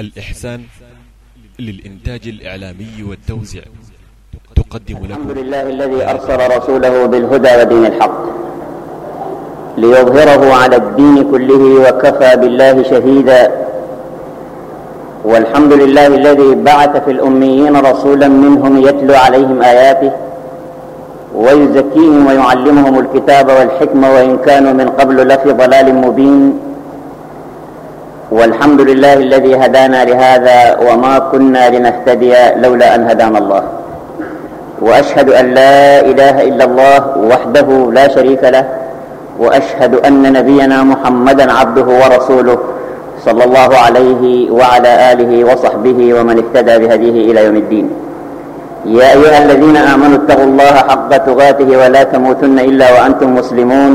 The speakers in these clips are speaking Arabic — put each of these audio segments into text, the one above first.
الإحسان للإنتاج الإعلامي والتوزيع. تقدم لكم الحمد لله الذي أرسل رسوله بالهدى ودين الحق ليظهره على الدين كله وكفى بالله شهيدا. والحمد لله الذي بعث في الأميين رسولا منهم يتلو عليهم آياته ويزكيهم ويعلمهم الكتاب والحكمة وإن كانوا من قبل لفي ضلال مبين. والحمد لله الذي هدانا لهذا وما كنا لنهتدي لولا أن هدانا الله. وأشهد أن لا إله إلا الله وحده لا شريك له وأشهد أن نبينا محمدا عبده ورسوله صلى الله عليه وعلى آله وصحبه ومن اهتدى بهديه إلى يوم الدين. يا أيها الذين آمنوا اتقوا الله حق تغاته ولا تموتن إلا وأنتم مسلمون.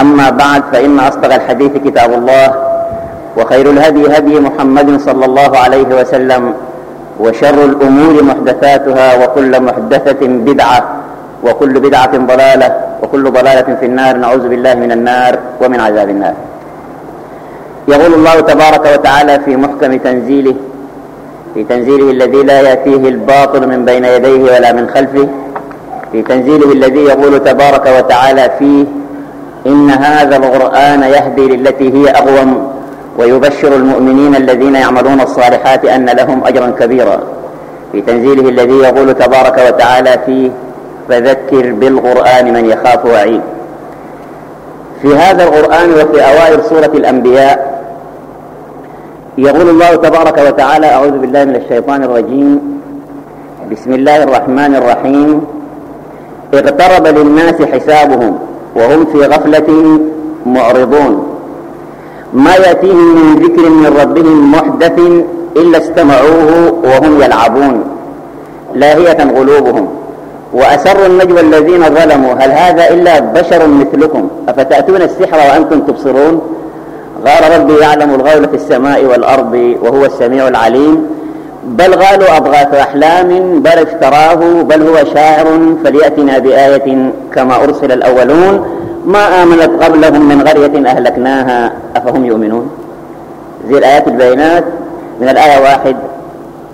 أما بعد فإن أصدق الحديث كتاب الله وخير الهدي هدي محمد صلى الله عليه وسلم وشر الأمور محدثاتها وكل محدثة بدعة وكل بدعة ضلالة وكل ضلالة في النار نعوذ بالله من النار ومن عذاب النار. يقول الله تبارك وتعالى في محكم تنزيله في تنزيله الذي لا يأتيه الباطل من بين يديه ولا من خلفه في تنزيله الذي يقول تبارك وتعالى فيه إن هذا القرآن يهدي للتي هي أقوم ويبشر المؤمنين الذين يعملون الصالحات أن لهم أجرا كبيرا. في تنزيله الذي يقول تبارك وتعالى فيه فذكر بالقرآن من يخاف وعيد. في هذا القرآن وفي أوائل سورة الأنبياء يقول الله تبارك وتعالى أعوذ بالله من الشيطان الرجيم. بسم الله الرحمن الرحيم. اقترب للناس حسابهم. وهم في غفلة معرضون. ما يأتيهم من ذكر من ربهم محدث إلا استمعوه وهم يلعبون. لاهية قلوبهم. وأسروا النجوى الذين ظلموا. هل هذا إلا بشر مثلكم؟ أفتأتون السحر وأنتم تبصرون؟ قال ربي يعلم الغول في السماء والأرض وهو السميع العليم. بل قالوا أضغاث أحلام بل افتراه بل هو شاعر فليأتنا بآية كما أرسل الأولون. ما آمنت قبلهم من قرية أهلكناها أفهم يؤمنون؟ زي الآيات البينات من الآية واحد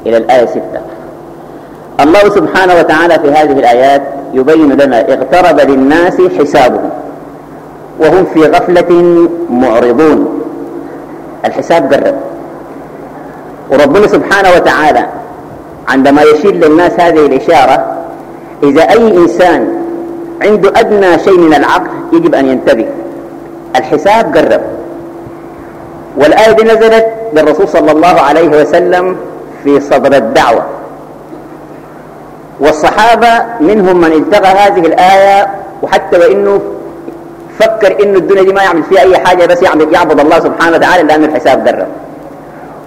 إلى الآية ستة. الله سبحانه وتعالى في هذه الآيات يبين لنا اقترب للناس حسابهم وهم في غفلة معرضون. الحساب قرب وربنا سبحانه وتعالى عندما يشير للناس هذه الإشارة إذا أي إنسان عنده أدنى شيء من العقل يجب أن ينتبه. الحساب قرب. والآية دي نزلت للرسول صلى الله عليه وسلم في صدر الدعوة. والصحابة منهم من التقى هذه الآية وحتى وإنه فكر إنه الدنيا دي ما يعمل فيها أي حاجة بس يعبد الله سبحانه وتعالى لأن الحساب قرب.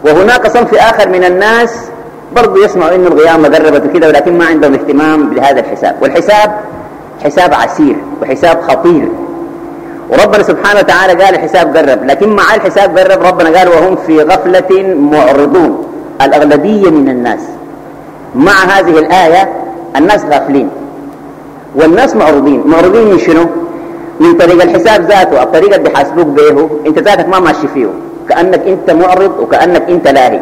وهناك صنف آخر من الناس برضو يسمعوا إنه القيامة قربت وكذا ولكن ما عندهم اهتمام بهذا الحساب. والحساب حساب عسير وحساب خطير. وربنا سبحانه وتعالى قال الحساب قرب لكن مع الحساب قرب ربنا قال وهم في غفلة معرضون الأغلبية من الناس. مع هذه الآية الناس غافلين. والناس معروضين معروضين من شنو؟ من طريق الحساب ذاته الطريقة اللي بيحاسبوك به انت ذاتك ما ماشي فيه. كأنك أنت معرض وكأنك أنت لاهي.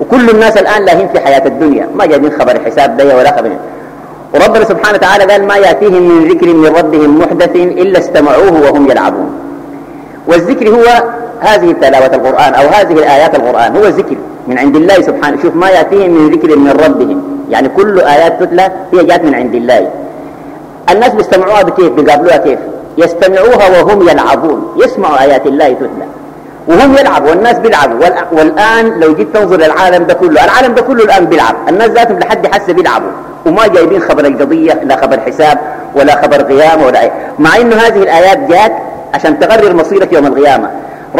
وكل الناس الآن لاهين في حياة الدنيا. ما جايبين خبر الحساب ده ولا خبر. وربنا سبحانه وتعالى قال ما يأتيهم من ذكر من ربهم محدث إلا استمعوه وهم يلعبون. والذكر هو هذه تلاوة القرآن أو هذه الآيات القرآن. هو ذكر من عند الله سبحانه. شوف ما يأتيهم من ذكر من ربهم. يعني كل آيات تتلى هي جات من عند الله. الناس بيستمعوها بكيف؟ بيقابلوها كيف؟ يستمعوها وهم يلعبون. يسمعوا آيات الله تتلى. وهم يلعبوا والناس بيلعبوا. والآن لو جيت تنظر للعالم ده كله العالم ده كله الآن بيلعب. الناس ذاتهم لحد حسه بيلعبوا. وما جايبين خبر القضية لا خبر حساب ولا خبر قيامة ولا أي. مع إنه هذه الآيات جات عشان تقرر مصيرك يوم القيامة.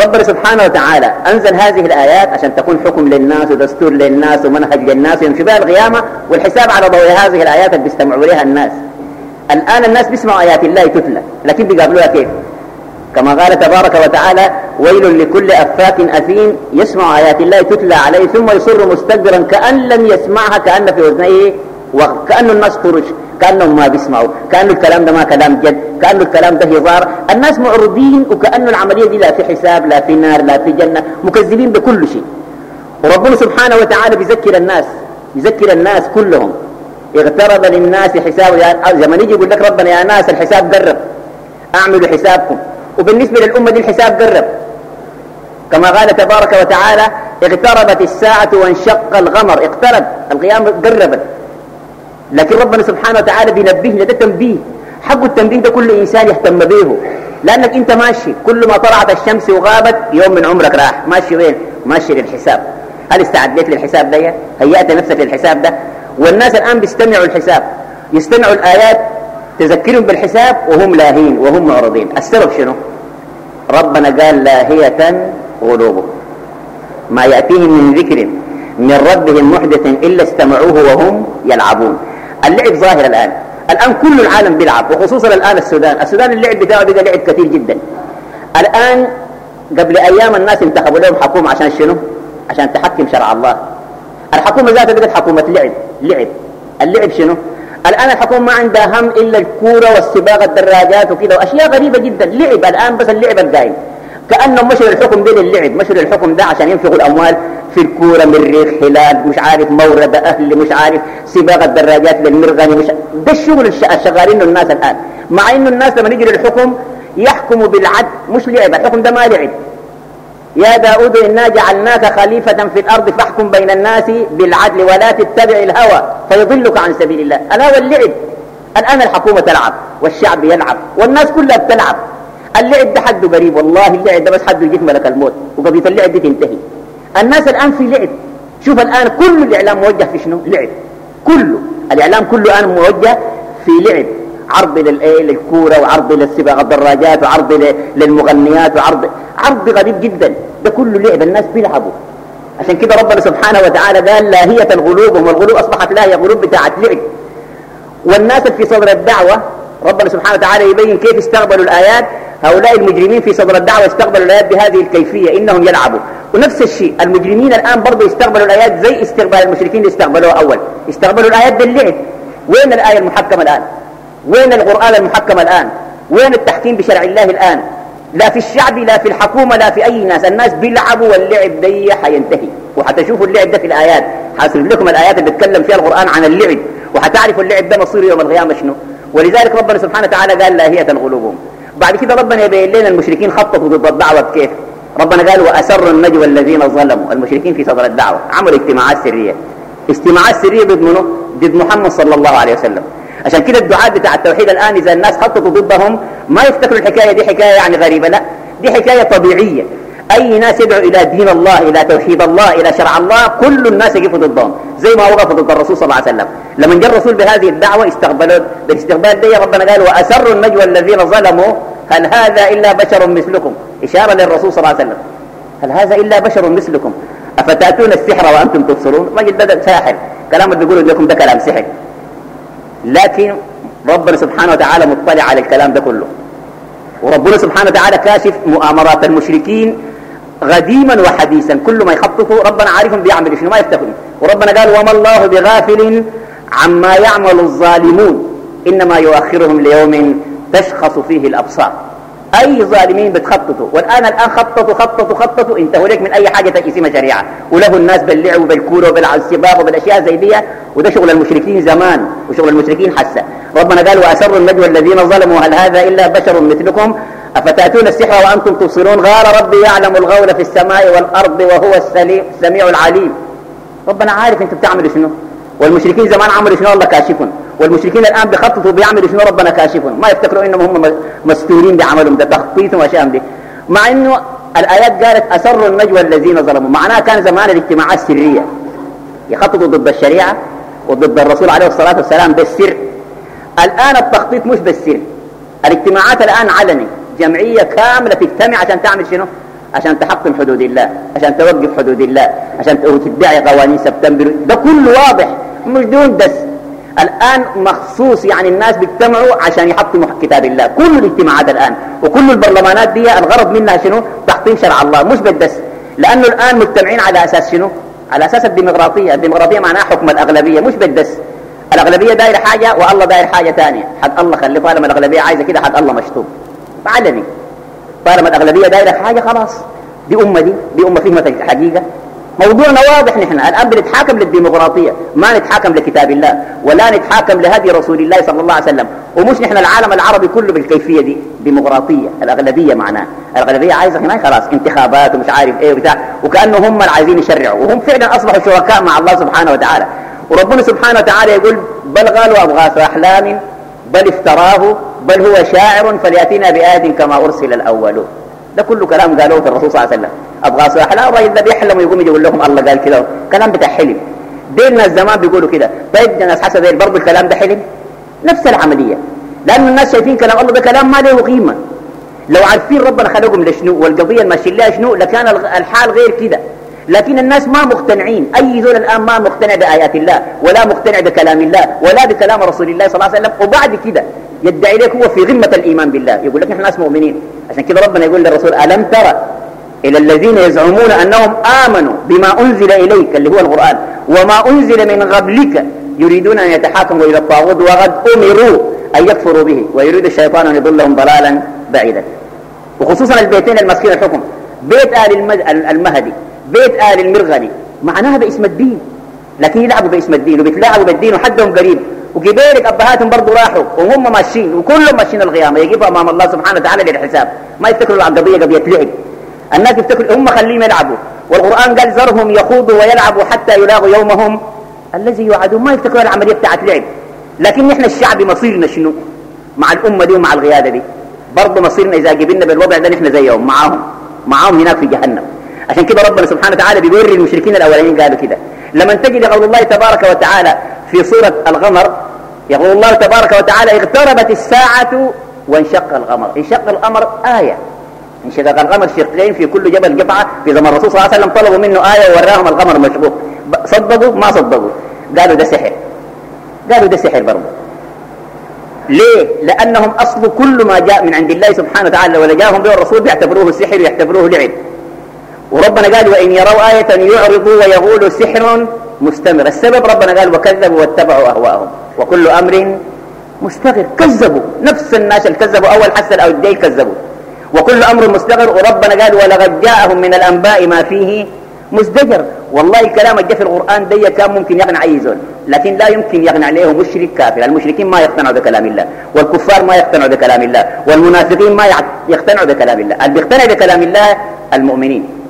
ربنا سبحانه وتعالى أنزل هذه الآيات عشان تكون حكم للناس ودستور للناس ومنهج للناس ويمشي بها القيامة والحساب على ضوء هذه الآيات اللي بيستمعوا لها الناس. الآن الناس بيسمعوا آيات الله تتلى لكن بيقابلوها كيف؟ كما قال تبارك وتعالى ويل لكل أفاك أثيم. يسمع آيات الله تتلى عليه ثم يصر مستكبرا كأن لم يسمعها كأن في أذنيه وكأن الناس خرج كأنهم ما بيسمعوا كأن الكلام ده ما كلام جد كأن الكلام ده هزار. الناس معرضين وكأن العملية دي لا في حساب لا في نار لا في جنة مكذبين بكل شيء. وربنا سبحانه وتعالى بيذكر الناس يذكر الناس كلهم. اغترب للناس حساب زي يجي يقول لك ربنا يا ناس الحساب قرب أعملوا حسابكم. وبالنسبة للأمة دي الحساب قرب. كما قال تبارك وتعالى اقتربت الساعة وانشق الغمر اقترب. القيامة قربت. لكن ربنا سبحانه وتعالى بينبهنا ده تنبيه. حق التنبيه ده كل إنسان يهتم به. لأنك أنت ماشي. كل ما طلعت الشمس وغابت يوم من عمرك راح. ماشي وين؟ ماشي للحساب. هل استعديت للحساب ده؟ هيأت نفسك للحساب ده؟ والناس الآن بيستمعوا الحساب. يستمعوا الآيات. تذكرهم بالحساب وهم لاهين وهم معرضين. السبب شنو؟ ربنا قال لاهية قلوبهم. ما يأتيهم من ذكر من ربهم محدث إلا استمعوه وهم يلعبون. اللعب ظاهر الآن. الآن كل العالم بيلعب وخصوصا الآن السودان. السودان اللعب بتاعه بقى لعب كثير جدا. الآن قبل أيام الناس انتخبوا لهم حكومة عشان شنو؟ عشان تحكم شرع الله. الحكومة ذاتها بقت حكومة لعب لعب. اللعب شنو؟ الآن الحكومة ما عندها هم إلا الكورة والسباق الدراجات وكذا وأشياء غريبة جدا. لعب الآن بس اللعب القايم. كأنهم مشوا الحكم ده للعب. مشوا الحكم ده عشان ينفقوا الأموال في الكورة مريخ هلال مش عارف مورد أهل مش عارف سباق الدراجات للمرغني مش ده الشغل الشغالين الناس الآن. مع إنه الناس لما يجي الحكم يحكموا بالعدل مش لعب. الحكم ده ما لعب. يا داود إنا جعلناك خليفة في الأرض فاحكم بين الناس بالعدل ولا تتبع الهوى فيضلك عن سبيل الله. الهوى اللعب الآن الحكومة تلعب والشعب يلعب والناس كلها بتلعب. اللعب ده حده قريب والله اللعب ده بس حده يجيك ملك الموت وقضية اللعب دي تنتهي. الناس الآن في لعب. شوف الآن كل الإعلام موجه في شنو؟ لعب. كله الإعلام كله الآن موجه في لعب. عرض للايه للكوره وعرض للسباق الدراجات وعرض للمغنيات وعرض عرض غريب جدا. ده كله لعب الناس بيلعبوا عشان كده ربنا سبحانه وتعالى قال لاهية الغلوب والغلوب أصبحت لاهية غلوب بتاعت لعب. والناس في صدر الدعوة ربنا سبحانه وتعالى يبين كيف استقبلوا الآيات. هؤلاء المجرمين في صدر الدعوة استقبلوا الآيات بهذه الكيفية إنهم يلعبوا. ونفس الشيء المجرمين الآن برضه يستقبلوا الآيات زي استقبال المشركين اللي استقبلوها أول. استقبلوا الآيات باللعب. وين الآية المحكمة الآن؟ وين القرآن المحكم الآن؟ وين التحكيم بشرع الله الآن؟ لا في الشعب لا في الحكومة لا في أي ناس. الناس بيلعبوا واللعب دي حينتهي وحتشوفوا اللعب ده في الآيات. حاسب لكم الآيات اللي بتتكلم فيها القرآن عن اللعب. وحتعرفوا اللعب ده مصير يوم القيامة شنو؟ ولذلك ربنا سبحانه وتعالى قال لاهية غلوبهم بعد كده ربنا يبين لنا المشركين خططوا ضد الدعوة كيف ربنا قال وأسر النجوى الذين ظلموا. المشركين في صدر الدعوة. عملوا اجتماعات سرية. اجتماعات سرية ضد منه ضد محمد صلى الله عليه وسلم. عشان كده الدعاء بتاع التوحيد الآن إذا الناس خططوا ضدهم ما يفتكروا الحكاية دي حكاية يعني غريبة لا دي حكاية طبيعية. أي ناس يدعو إلى دين الله إلى توحيد الله إلى شرع الله كل الناس يقفوا ضدهم زي ما وقفوا ضد الرسول صلى الله عليه وسلم. لما جاء الرسول بهذه الدعوة استقبلوا بالاستقبال دي ربنا قال وأسروا النجوى الذين ظلموا هل هذا إلا بشر مثلكم؟ إشارة للرسول صلى الله عليه وسلم. هل هذا إلا بشر مثلكم؟ أفتأتون السحر وأنتم تبصرون؟ راجل ده ساحر. كلام اللي بيقولوا لكم ده كلام سحر. لكن ربنا سبحانه وتعالى مطلع على الكلام ده كله. وربنا سبحانه وتعالى كاشف مؤامرات المشركين غديما وحديثا. كل ما يخططوا ربنا عارفهم بيعمل شنو؟ ما يفتكرون وربنا قال وما الله بغافل عما يعمل الظالمون. إنما يؤخرهم ليوم تشخص فيه الأبصار. أي ظالمين بتخططوا. والآن الآن خططوا خططوا خططوا انتهوا لك من أي حاجة تقسيمها شريعة وله الناس باللعب وبالكورة وبالسباق وبالأشياء زي دي. وده شغل المشركين زمان وشغل المشركين حسا. ربنا قال وأسروا النجوى الذين ظلموا هل هذا إلا بشر مثلكم؟ أفتأتون السحر وأنتم تبصرون؟ غار ربي يعلم الغول في السماء والأرض وهو السميع العليم. ربنا عارف أنتم بتعملوا شنو. والمشركين زمان عملوا شنو الله كاشفون والمشركين الآن بيخططوا بيعملوا شنو ربنا كاشفهم؟ ما يفتكروا إنهم هم مستورين بعملهم ده تخطيط وأشياء دي مع إنه الآيات قالت أسروا النجوى الذين ظلموا. معناها كان زمان الاجتماعات سرية. يخططوا ضد الشريعة وضد الرسول عليه الصلاة والسلام بالسر. الآن التخطيط مش بالسر. الاجتماعات الآن علني. جمعية كاملة تجتمع عشان تعمل شنو؟ عشان تحطم حدود الله عشان توقف حدود الله عشان تدعي قوانين سبتمبر. ده كله واضح. مش دون دس الآن مخصوص يعني الناس بيجتمعوا عشان يحطموا كتاب الله. كل الاجتماعات الآن وكل البرلمانات دي الغرض منها شنو؟ تحطيم شرع الله. مش بالدس. لأنه الآن مجتمعين على أساس شنو؟ على أساس الديمقراطية. الديمقراطية معناها حكم الأغلبية. مش بالدس. الأغلبية داير حاجة والله داير حاجة ثانية حد الله خلي طالما الأغلبية عايزة كده حد الله مشطوب علني طالما الأغلبية دايرة حاجة خلاص. دي أمة دي. دي أمة فهمت الحقيقة موضوعنا واضح نحن. الآن بنتحاكم للديمقراطية ما نتحاكم لكتاب الله ولا نتحاكم لهدي رسول الله صلى الله عليه وسلم. ومش نحن العالم العربي كله بالكيفية دي ديمقراطية الأغلبية معناه. الأغلبية عايزة هناك خلاص انتخابات ومش عارف إيه وبتاع وكأنه هم اللي عايزين يشرعوا وهم فعلا أصبحوا شركاء مع الله سبحانه وتعالى. وربنا سبحانه وتعالى يقول بل قالوا أبغاث أحلام بل افتراه بل هو شاعر فليأتينا بآية كما أرسل الأولون. ده كله كلام قالوه في الرسول صلى الله عليه وسلم. أبغاث أحلام الراجل ده بيحلم ويقوم يقول لهم الله قال كده. كلام بتاع حلم. ديننا الزمان بيقولوا كده. طيب الناس حسب برضه الكلام ده حلم. نفس العملية. لأن الناس شايفين كلام الله ده كلام ما له قيمة. لو عارفين ربنا خلقهم لشنو والقضية ماشيين لها شنو لكان الحال غير كده. لكن الناس ما مقتنعين. أي زول الآن ما مقتنع بآيات الله ولا مقتنع بكلام الله ولا بكلام رسول الله صلى الله عليه وسلم وبعد كده يدعي لك هو في غمة الإيمان بالله. يقول لك نحن ناس مؤمنين. عشان كده ربنا يقول للرسول ألم ترى إلى الذين يزعمون أنهم آمنوا بما أنزل إليك اللي هو القرآن وما أنزل من قبلك يريدون أن يتحاكموا إلى الطاغوت وقد أمروا أن يكفروا به ويريد الشيطان أن يضلهم ضلالا بعيدا. وخصوصا البيتين المسكين الحكم. بيت آل المهدي بيت آل المرغني. معناها باسم الدين. لكن يلعبوا باسم الدين وبيتلاعبوا بالدين وحدهم قريب. وكذلك أبهاتهم برضو راحوا وهم ماشيين وكلهم ماشيين القيامة يجيبوا أمام الله سبحانه وتعالى للحساب ما يفتكروا القضية قضية لعب الناس يفتكروا هم خليهم يلعبوا. والقرآن قال ذرهم يخوضوا ويلعبوا حتى يلاقوا يومهم. الذي يوعدون ما يفتكروا العملية بتاعت لعب. لكن نحن الشعب مصيرنا شنو؟ مع الأمة دي ومع القيادة دي. برضه مصيرنا إذا جبنا بالوضع ده نحن زيهم معاهم. معاهم هناك في جهنم. عشان كده ربنا سبحانه وتعالى بيوري المشركين الأولين قالوا كده. لما تجد قول الله تبارك وتعالى في سورة الغمر يقول الله تبارك وتعالى اقتربت الساعة وانشق القمر. انشق القمر آية. انشق القمر شقين في كل جبل قطعة. في زمن الرسول صلى الله عليه وسلم طلبوا منه آية ووراهم القمر مشقوق. صدقوا؟ ما صدقوا. قالوا ده سحر. قالوا ده سحر برضه. ليه؟ لأنهم أصل كل ما جاء من عند الله سبحانه وتعالى ولا جاءهم به الرسول بيعتبروه سحر ويعتبروه لعب. وربنا قال وإن يروا آية يعرضوا ويقولوا سحر مستمر. السبب ربنا قال وكذبوا واتبعوا أهواءهم. وكل أمر مستغر كذبوا. نفس الناس اللي كذبوا أول حسن أو الديل كذبوا. وكل أمر مستغر وربنا قال ولقد جاءهم من الأنباء ما فيه مزدجر. والله الكلام اللي في القرآن دي كان ممكن يقنع أي زول. لكن لا يمكن يقنع عليه مشرك كافر. المشركين ما يقتنعوا بكلام الله. والكفار ما يقتنعوا بكلام الله. والمنافقين ما يقتنعوا بكلام الله. اللي بيقتنع بكلام الله المؤمنين.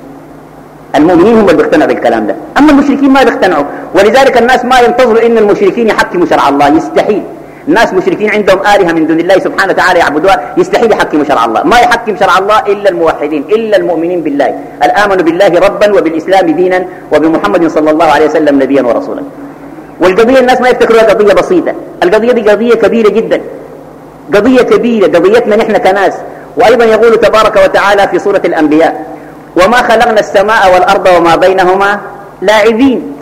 المؤمنين هم اللي بيقتنعوا بالكلام ده. أما المشركين ما بيقتنعوا. ولذلك الناس ما ينتظروا إن المشركين يحكموا شرع الله. يستحيل. الناس مشركين عندهم آلهة من دون الله سبحانه وتعالى يعبدوها يستحيل يحكموا شرع الله. ما يحكم شرع الله إلا الموحدين إلا المؤمنين بالله. الآمن بالله ربا وبالإسلام دينا وبمحمد صلى الله عليه وسلم نبيا ورسولا. والقضية الناس ما يفتكروها قضية بسيطة. القضية دي قضية كبيرة جدا. قضية كبيرة. قضيتنا نحن كناس. وأيضا يقول تبارك وتعالى في سورة الأنبياء وما خلقنا السماء والأرض وما بينهما لاعبين.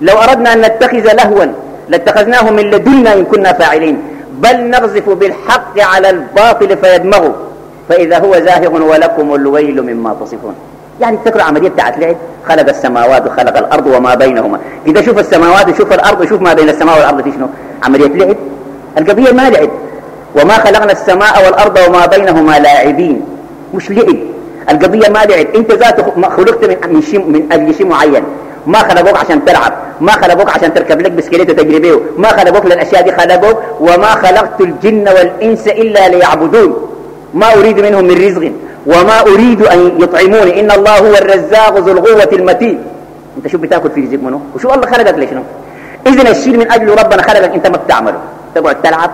لو أردنا أن نتخذ لهوا لاتخذناه من لدنا إن كنا فاعلين. بل نغزف بالحق على الباطل فيدمغه. فإذا هو زاهق ولكم الويل مما تصفون. يعني تذكروا عملية بتاعت لعب؟ خلق السماوات وخلق الأرض وما بينهما. إذا شوف السماوات وشوف الأرض وشوف ما بين السماء والأرض في شنو؟ عملية لعب. القضية ما لعب. وما خلقنا السماء والأرض وما بينهما لاعبين. مش لعب. القضية ما لعب. انت ذاتك خلقت من شيء من أجل شيء معين. ما خلقوك عشان تلعب. ما خلقوك عشان تركب لك بسكليت وتجري بيه ما خلقوك للأشياء دي. خلقوك وما خلقت الجن والإنس إلا ليعبدون. ما أريد منهم من رزق. وما أريد أن يطعموني إن الله هو الرزاق ذو القوة المتين. أنت شو بتاكل في رزق منه. وشو الله خلقك ليش إذن الشيء من أجله ربنا خلقك أنت ما بتعمله. تقعد تلعب.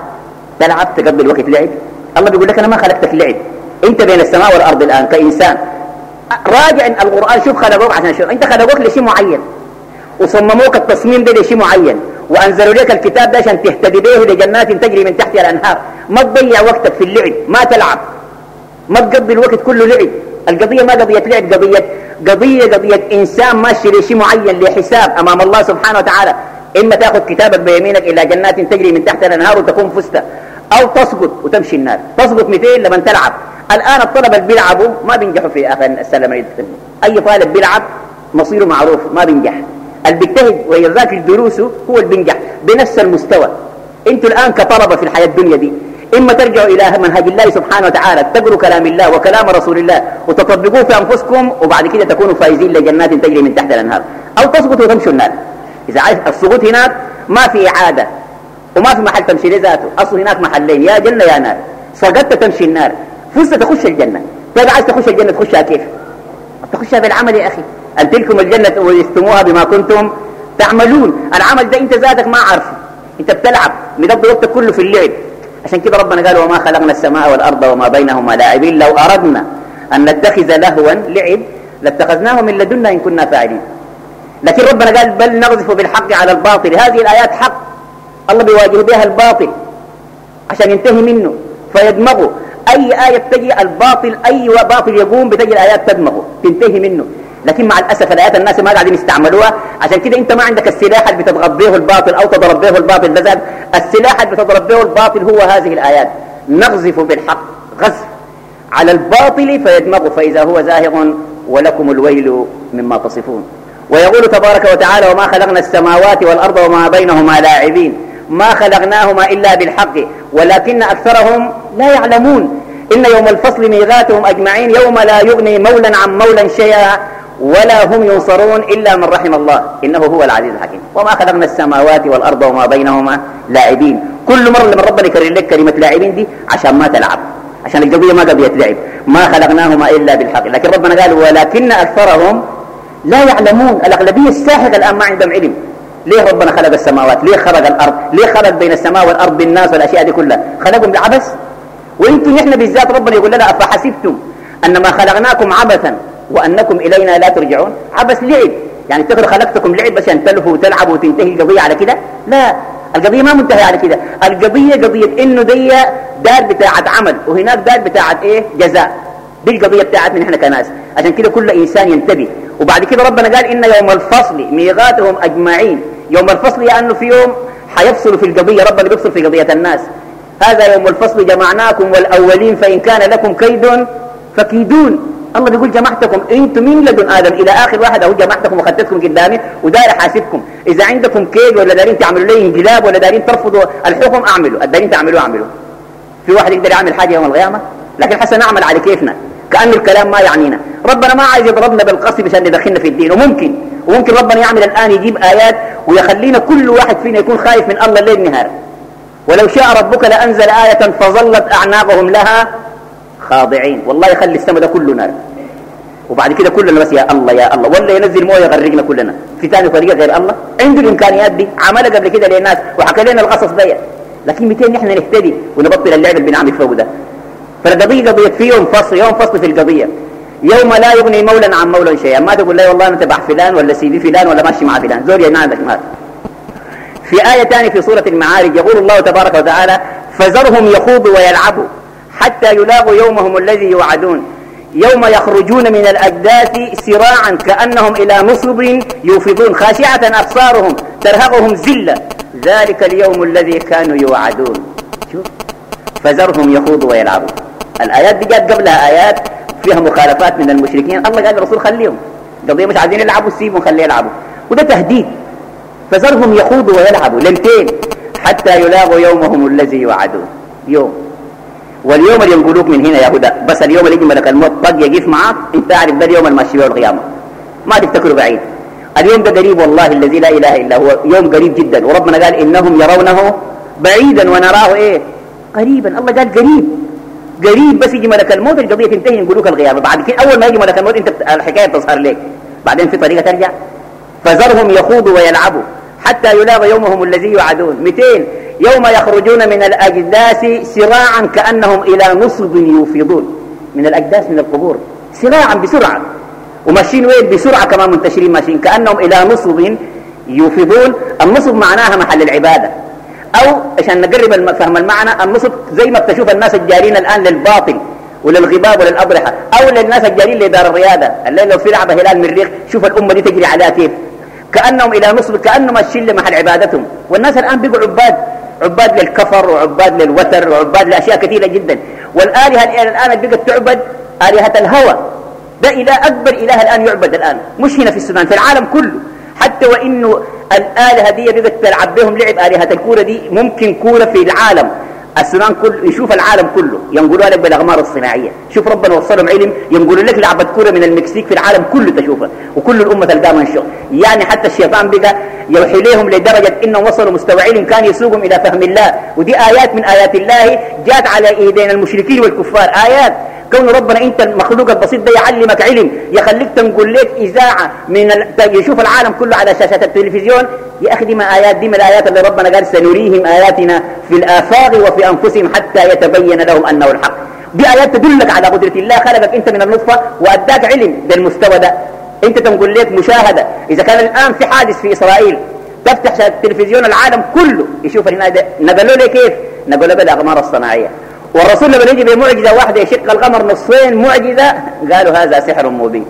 تلعب. تقضي الوقت لعب. الله بيقول لك أنا ما خلقتك لعب. أنت بين السماء والأرض الآن كإنسان. راجع القرآن شوف خلقوك عشان شو أنت خلقوك لشيء معين. وصمموك التصميم ده لشيء معين. وأنزلوا لك الكتاب ده عشان تهتدي به لجنات تجري من تحتها الأنهار. ما تضيع وقتك في اللعب ما تلعب. ما تقضي الوقت كله لعب. القضية ما قضية لعب قضية قضية قضية إنسان ماشي لشيء معين لحساب أمام الله سبحانه وتعالى. إما تأخذ كتابك بيمينك إلى جنات تجري من تحت الأنهار وتكون فزت أو تسقط وتمشي النار تسقط 200 لما تلعب. الآن الطلبة اللي بيلعبوا ما بينجحوا في آخر السنة أي طالب بيلعب مصيره معروف ما بينجح. اللي بيجتهد ويذاكر دروسه هو اللي بينجح بنفس المستوى. أنتوا الآن كطلبة في الحياة الدنيا دي إما ترجعوا إلى منهج الله سبحانه وتعالى تقروا كلام الله وكلام رسول الله وتطبقوه في أنفسكم وبعد كده تكونوا فايزين لجنات تجري من تحت الأنهار. أو تسقطوا وتمشوا النار إذا عايز السقوط هناك ما في إعادة. وما في محل تمشي لذاته أصل هناك محلين. يا جنة يا نار. سقطت تمشي النار. فزت تخش الجنة. طيب عايز تخش الجنة تخشها كيف؟ تخشها بالعمل يا أخي. أن تلكم الجنة ورثتموها بما كنتم تعملون. العمل ده أنت ذاتك ما عارفه. أنت بتلعب. مقضي وقتك كله في اللعب. عشان كده ربنا قال وما خلقنا السماء والأرض وما بينهما لاعبين. لو أردنا أن نتخذ لهوا لعب لاتخذناه من لدنا إن كنا فاعلين. لكن ربنا قال بل نغذف بالحق على الباطل. هذه الآيات حق. الله بيواجه بها الباطل عشان ينتهي منه. فيدمغه. أي آية تجي الباطل أي باطل يقوم بتجي الآيات تدمغه تنتهي منه. لكن مع الأسف الآيات الناس ما قاعدين يستعملوها. عشان كده أنت ما عندك السلاح اللي بتضرب به الباطل أو تضرب به الباطل. ده السلاح اللي بتضرب به الباطل هو هذه الآيات. نغزف بالحق غزف. على الباطل فيدمغ فإذا هو زاهق ولكم الويل مما تصفون. ويقول تبارك وتعالى وما خلقنا السماوات والأرض وما بينهما لاعبين. ما خلقناهما إلا بالحق ولكن أكثرهم لا يعلمون. إن يوم الفصل ميغاتهم أجمعين يوم لا يغني مولا عن مولا شيئا ولا هم ينصرون إلا من رحم الله. إنه هو العزيز الحكيم. وما خلقنا السماوات والأرض وما بينهما لاعبين. كل مرة لما ربنا يكرر لك كلمة لاعبين دي عشان ما تلعب عشان القضية ما قضية لعب. ما خلقناهما إلا بالحق. لكن ربنا قال ولكن أكثرهم لا يعلمون. الأغلبية الساحقة الآن ما عندهم علم. ليه ربنا خلق السماوات؟ ليه خلق الأرض؟ ليه خلق بين السماء والأرض بالناس والأشياء دي كلها؟ خلقهم بالعبث وأنتم نحن بالذات ربنا يقول لنا أفحسبتم أنما خلقناكم عبثا وأنكم إلينا لا ترجعون. عبث لعب. يعني تقول خلقتكم لعب بس أن تلهوا وتلعبوا وتنتهي القضية على كده؟ لا. القضية ما منتهية على كده. القضية قضية إنه دي دار بتاعت عمل وهناك دار بتاعت إيه؟ جزاء. دي القضية بتاعتنا نحن كناس عشان كده كل إنسان ينتبه. وبعد كده ربنا قال إن يوم الفصل ميقاتهم أجمعين. يوم الفصل لأنه في يوم حيفصلوا في القضية ربنا بيفصل في قضية الناس. هذا يوم الفصل جمعناكم والأولين فإن كان لكم كيد فكيدون. الله بيقول جمعتكم أنتم من لدن آدم. إلى آخر واحد أهو جمعتكم وخدتكم قدامي وداير احاسبكم إذا عندكم كيد ولا دارين تعملوا لي انقلاب ولا دارين ترفضوا الحكم أعملوا. الدارين تعملوا أعملوا. في واحد يقدر يعمل حاجة يوم القيامة؟ لكن حسن نعمل على كيفنا. كأن الكلام ما يعنينا. ربنا ما عايز يضربنا بالقصب عشان يدخلنا في الدين وممكن وممكن ربنا يعمل الآن يجيب آيات ويخلينا كل واحد فينا يكون خايف من الله الليل نهار. ولو شاء ربك لأنزل آية فظلت أعناقهم لها خاضعين. والله يخلي السماء ده كله نار. وبعد كده كلنا بس يا الله يا الله. ولا ينزل موية يغرقنا كلنا. في ثاني طريقة غير الله؟ عنده الإمكانيات دي. عملها قبل كده للناس. وحكى لنا القصص دي لكن 200 نحن نهتدي ونبطل اللعب اللي بنعمل فوق ده. فالقضية قضية في يوم فصل يوم فصل في القضية. يوم لا يغني مولا عن مولا شيئا. ما تقول لا والله أنا تبع فلان ولا سيدي فلان ولا ماشي مع فلان. زور يا نعم في آية ثانية في سورة المعارج يقول الله تبارك وتعالى فذرهم يخوضوا ويلعبوا حتى يلاقوا يومهم الذي يوعدون. يوم يخرجون من الأجداث سراعا كأنهم إلى نصب يوفضون. خاشعة أبصارهم ترهقهم زلة ذلك اليوم الذي كانوا يوعدون. شوف. فذرهم يخوضوا ويلعبوا الآيات دي جات قبلها آيات فيها مخالفات من المشركين. الله قال للرسول خليهم. قضية مش عايزين يلعبوا سيبهم خليه يلعبوا. وده تهديد. فذرهم يخوضوا ويلعبوا ليلتين حتى يلاقوا يومهم الذي يوعدون. يوم. واليوم اللي ينقلوك من هنا يا هدى. بس اليوم اللي يجي ملك الموت طق يقف معاك. انت عارف ده اليوم الماشي القيامة. ما تفتكروا بعيد. اليوم ده قريب والله الذي لا إله إلا هو. يوم قريب جدا. وربنا قال إنهم يرونه بعيدا ونراه إيه؟ قريبا. الله قال قريب. قريب بس يجي ملك الموت القضية تنتهي ينقلوك القيامة. بعد كده أول ما يجي ملك الموت أنت الحكاية تظهر لك بعدين في طريقة ترجع. فذرهم يخوضوا ويلعبوا. حتى يلاقى يومهم الذي يوعدون. 200 يوم يخرجون من الأجداث سراعا كأنهم إلى نصب يوفضون. من الأجداث من القبور. سراعا بسرعة. وماشيين وين؟ بسرعة كما منتشرين ماشيين. كأنهم إلى نصب يوفضون. النصب معناها محل العبادة. أو عشان نقرب فهم المعنى النصب زي ما بتشوف الناس الجارين الآن للباطل وللغباب وللأضرحة أو للناس الجارين لدار الريادة. الليل لو في لعبة هلال الريق شوف الأمة دي تجري عليها كيف. كأنهم إلى نصب كأنهم الشلة محل عبادتهم. والناس الآن بيقوا عباد عباد للكفر وعباد للوتر وعباد لأشياء كثيرة جدا. والآلهة الآن بقت تعبد آلهة الهوى. ده إله أكبر إله الآن يعبد الآن. مش هنا في السودان في العالم كله. حتى وإنه الآلهة دي بقت تلعب بهم لعب آلهة الكورة دي ممكن كورة في العالم. السودان كل يشوف العالم كله ينقلوا لك بالأغمار الصناعية. شوف ربنا وصلهم علم ينقلوا لك لعبة كورة من المكسيك في العالم كله تشوفها وكل الأمة تلقاها منشور. يعني حتى الشيطان بقى يوحي لهم لدرجة إنهم وصلوا مستوى علم كان يسوقهم إلى فهم الله. ودي آيات من آيات الله جات على ايدين المشركين والكفار. آيات. كون ربنا أنت المخلوق البسيط ده يعلمك علم يخليك تنقل لك إذاعة من ال... يشوف العالم كله على شاشات التلفزيون. يا أخي دي ما ايات دي من الآيات اللي ربنا قال سنريهم آياتنا في الآفاق وفي انفسهم حتى يتبين لهم أنه الحق. دي تدلك على قدرة الله خلقك أنت من النطفة وأداك علم بالمستوى ده. أنت تنقل لك مشاهدة. إذا كان الآن في حادث في إسرائيل تفتح التلفزيون العالم كله يشوف هنا نقلوا لي كيف؟ نقلوا بالاقمار الصناعية. والرسول لما يجي بمعجزة واحدة يشق القمر نصفين معجزة قالوا هذا سحر مبين.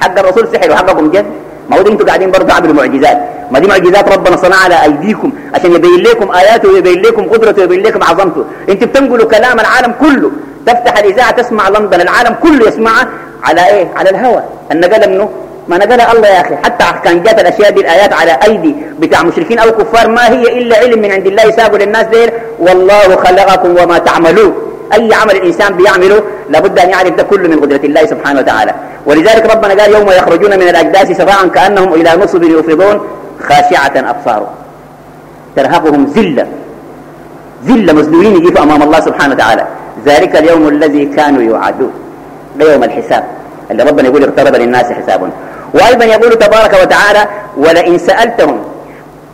حق الرسول سحر وحقكم جد. ما هو أنتوا قاعدين برضه عملوا معجزات. ما دي معجزات ربنا صنع على أيديكم عشان يبين لكم آياته ويبين لكم قدرته ويبين لكم عظمته. أنتوا بتنقلوا كلام العالم كله. تفتح الإذاعة تسمع لندن العالم كله يسمعها على إيه؟ على الهوى. النقل منه؟ ما نقل الله يا أخي. حتى كان جات الأشياء دي الآيات على أيدي بتاع مشركين أو كفار ما هي إلا علم من عند الله سابوا للناس دير والله خلقكم وما تعملون. أي عمل الإنسان بيعمله لابد أن يعرف ده كله من قدرة الله سبحانه وتعالى. ولذلك ربنا قال يوم يخرجون من الأجداث سراعا كأنهم إلى نصب يفضون خاشعة أبصارهم ترهقهم ذلة. ذلة مذلولين يجيبوا أمام الله سبحانه وتعالى. ذلك اليوم الذي كانوا يوعدون. ليوم الحساب. اللي ربنا يقول اقترب للناس حسابهم وأيضا يقول تبارك وتعالى ولئن سألتهم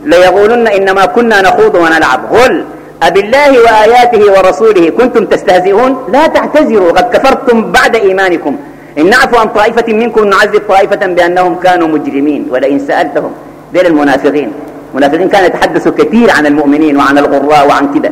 ليقولن إنما كنا نخوض ونلعب. قل أبالله وآياته ورسوله كنتم تستهزئون؟ لا تعتذروا قد كفرتم بعد إيمانكم. إن نعفو عن طائفة منكم نعذب طائفة بأنهم كانوا مجرمين. ولئن سألتهم دير المنافقين. المنافقين كانوا يتحدثوا كثير عن المؤمنين وعن الغراء وعن كده.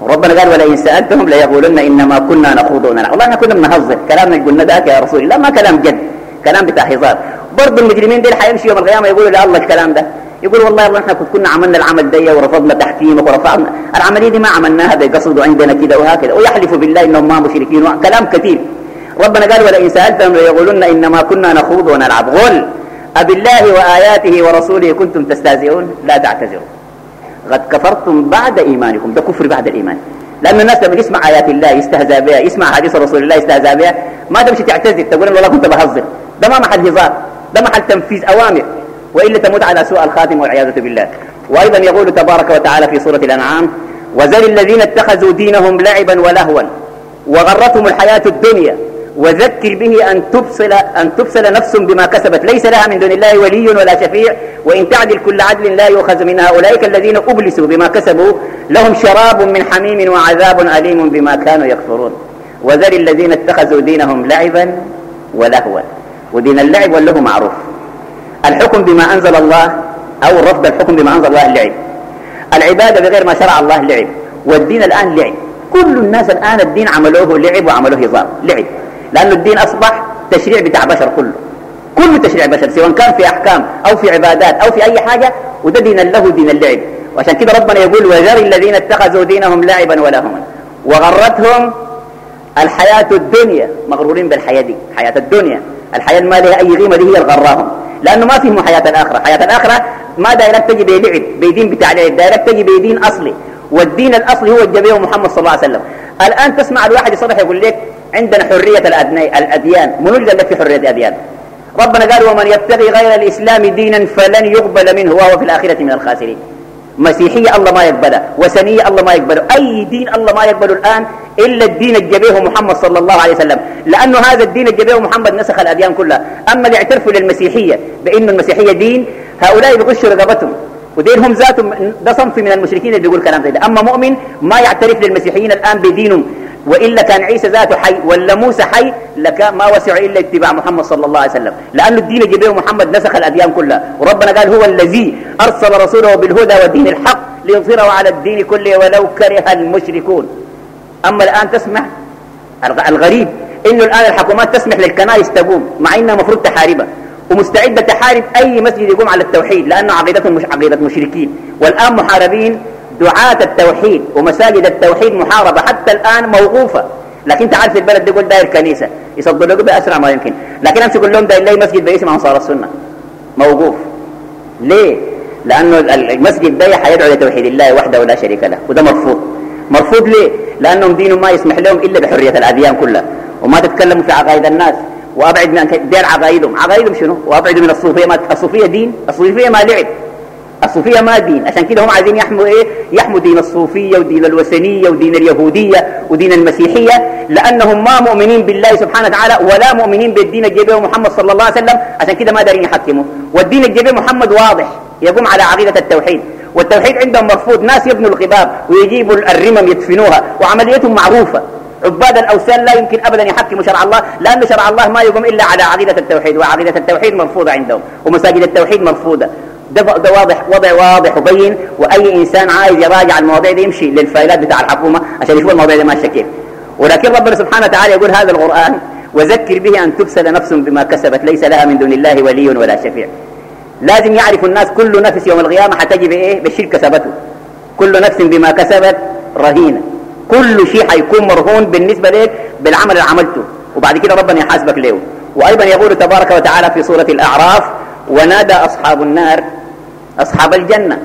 وربنا قال ولئن سألتهم ليقولن إنما كنا نخوض ونلعب والله إحنا كنا بنهزر. كلامنا قلنا ذاك يا رسول الله ما كلام جد كلام بتاع هزار. برضه المجرمين دول حيمشي يوم القيامة يقولوا لا الله الكلام ده. يقول والله إحنا كنا عملنا العمل ده ورفضنا تحكيمك ورفعنا. العملية دي ما عملناها بقصد عندنا كده وهكذا ويحلفوا بالله إنهم ما مشركين. كلام كثير. ربنا قال ولئن سألتهم ليقولن إنما كنا نخوض ونلعب غل أبالله وآياته ورسوله كنتم تستهزئون؟ لا تعتذروا. قد كفرتم بعد إيمانكم ده كفر بعد الإيمان. لأن الناس لما يسمع آيات الله يستهزأ بها يسمع حديث رسول الله يستهزأ بها ما تمشي تعتذر تقول والله كنت بهزر. ده ما محل هزار ده محل تنفيذ أوامر. وإلا تموت على سوء الخاتم والعياذ بالله. وأيضا يقول تبارك وتعالى في سورة الأنعام وذل الذين اتخذوا دينهم لعبا ولهوا وغرتهم الحياة الدنيا. وذكر به أن تبصل, أن تبصل نفس بما كسبت. ليس لها من دون الله ولي ولا شفيع وإن تعدل كل عدل لا يؤخذ منها. أولئك الذين أبلسوا بما كسبوا لهم شراب من حميم وعذاب أليم بما كانوا يكفرون. وذل الذين اتخذوا دينهم لعبا ولهوا. ودين اللعب والله معروف. الحكم بما أنزل الله أو رفض الحكم بما أنزل الله اللعب العبادة بغير ما شرع الله لعب. والدين الآن لعب. كل الناس الآن الدين عملوه لعب وعملوه هزار. لعب. لأن الدين أصبح تشريع بتاع بشر كله. كل تشريع بشر سواء كان في أحكام أو في عبادات أو في أي حاجة وده دين له دين اللعب. وعشان كده ربنا يقول وذر الذين اتخذوا دينهم لعبا ولهوا وغرتهم الحياة الدنيا. مغرورين بالحياة دي حياة الدنيا. الحياة ما لها أي قيمة دي هي الغراهم. لأنه ما فيهم حياة الآخرة حياة الآخرة ما دايرك تجي بلعب بيدين بتاع لعب دايرك تجي بيدين أصلي. والدين الأصلي هو الجبيه محمد صلى الله عليه وسلم. الآن تسمع الواحد يصبح يقول لك عندنا حرية الأديان. منو اللي لك في حرية الأديان؟ ربنا قال ومن يبتغي غير الإسلام دينا فلن يقبل منه وهو في الآخرة من الخاسرين. مسيحية الله ما يقبلها وثنية الله ما يقبله أي دين الله ما يقبله الآن إلا الدين الجبيه محمد صلى الله عليه وسلم. لأنه هذا الدين الجبيه محمد نسخ الأديان كلها. أما اللي اعترفوا للمسيحية بأن المسيحية دين هؤلاء بغشوا رقبتهم. ودينهم ذاتهم ده صنف من المشركين اللي بيقول كلام زي ده. أما مؤمن ما يعترف للمسيحيين الآن بدينهم. وإلا كان عيسى ذاته حي ولا موسى حي لكان ما وسع إلا اتباع محمد صلى الله عليه وسلم. لأن الدين جبيه محمد نسخ الأديان كلها. وربنا قال هو الذي أرسل رسوله بالهدى والدين الحق ليظهره على الدين كله ولو كره المشركون. أما الآن تسمع الغريب. إنه الآن الحكومات تسمح للكنائس تقوم مع إنها المفروض تحاربها. ومستعدة تحارب أي مسجد يقوم على التوحيد لأنه عقيدتهم مش عقيدة مشركين. والآن محاربين دعاة التوحيد ومساجد التوحيد محاربة حتى الآن موقوفة. لكن تعال في البلد يقول داير كنيسة يصدروا بأسرع ما يمكن. لكن أمشي يقول لهم داير لي مسجد باسم أنصار السنة. موقوف. ليه؟ لأنه المسجد ده حيدعو لتوحيد الله وحده ولا شريك له وده مرفوض. مرفوض ليه؟ لأنهم دينهم ما يسمح لهم إلا بحرية الأديان كلها. وما تتكلموا في عقائد الناس. وأبعد من دير عقائدهم عقائدهم شنو؟ وأبعد من الصوفية. ما الصوفية دين. الصوفية ما لعب. الصوفية ما دين. عشان كده هم عايزين يحموا إيه؟ يحموا دين الصوفية ودين الوثنية ودين اليهودية ودين المسيحية لأنهم ما مؤمنين بالله سبحانه وتعالى ولا مؤمنين بالدين الجبيه محمد صلى الله عليه وسلم. عشان كده ما دارين يحكموا. والدين الجبيه محمد واضح يقوم على عقيدة التوحيد. والتوحيد عندهم مرفوض ناس يبنوا القباب ويجيبوا الرمم يدفنوها وعمليتهم معروفة. عباد الأوثان لا يمكن أبدا يحكموا شرع الله لأن شرع الله ما يقوم إلا على عقيدة التوحيد وعقيدة التوحيد مرفوضة عندهم ومساجد التوحيد مرفوضة. ده, ده واضح وضع واضح وبين وأي إنسان عايز يراجع المواضيع دي يمشي للفايلات بتاع الحكومة عشان يشوف المواضيع دي ماشية كيف. ولكن ربنا سبحانه وتعالى يقول هذا القرآن وذكر به أن تفسد نفس بما كسبت ليس لها من دون الله ولي ولا شفيع. لازم يعرف الناس كل نفس يوم القيامة حتجي بإيه؟ بالشرك كسبته كل نفس بما كسبت رهينة. كل شيء حيكون مرهون بالنسبة لك بالعمل اللي عملته. وبعد كده ربنا يحاسبك له. وأيضا يقول تبارك وتعالى في سورة الأعراف ونادى أصحاب النار أصحاب الجنة.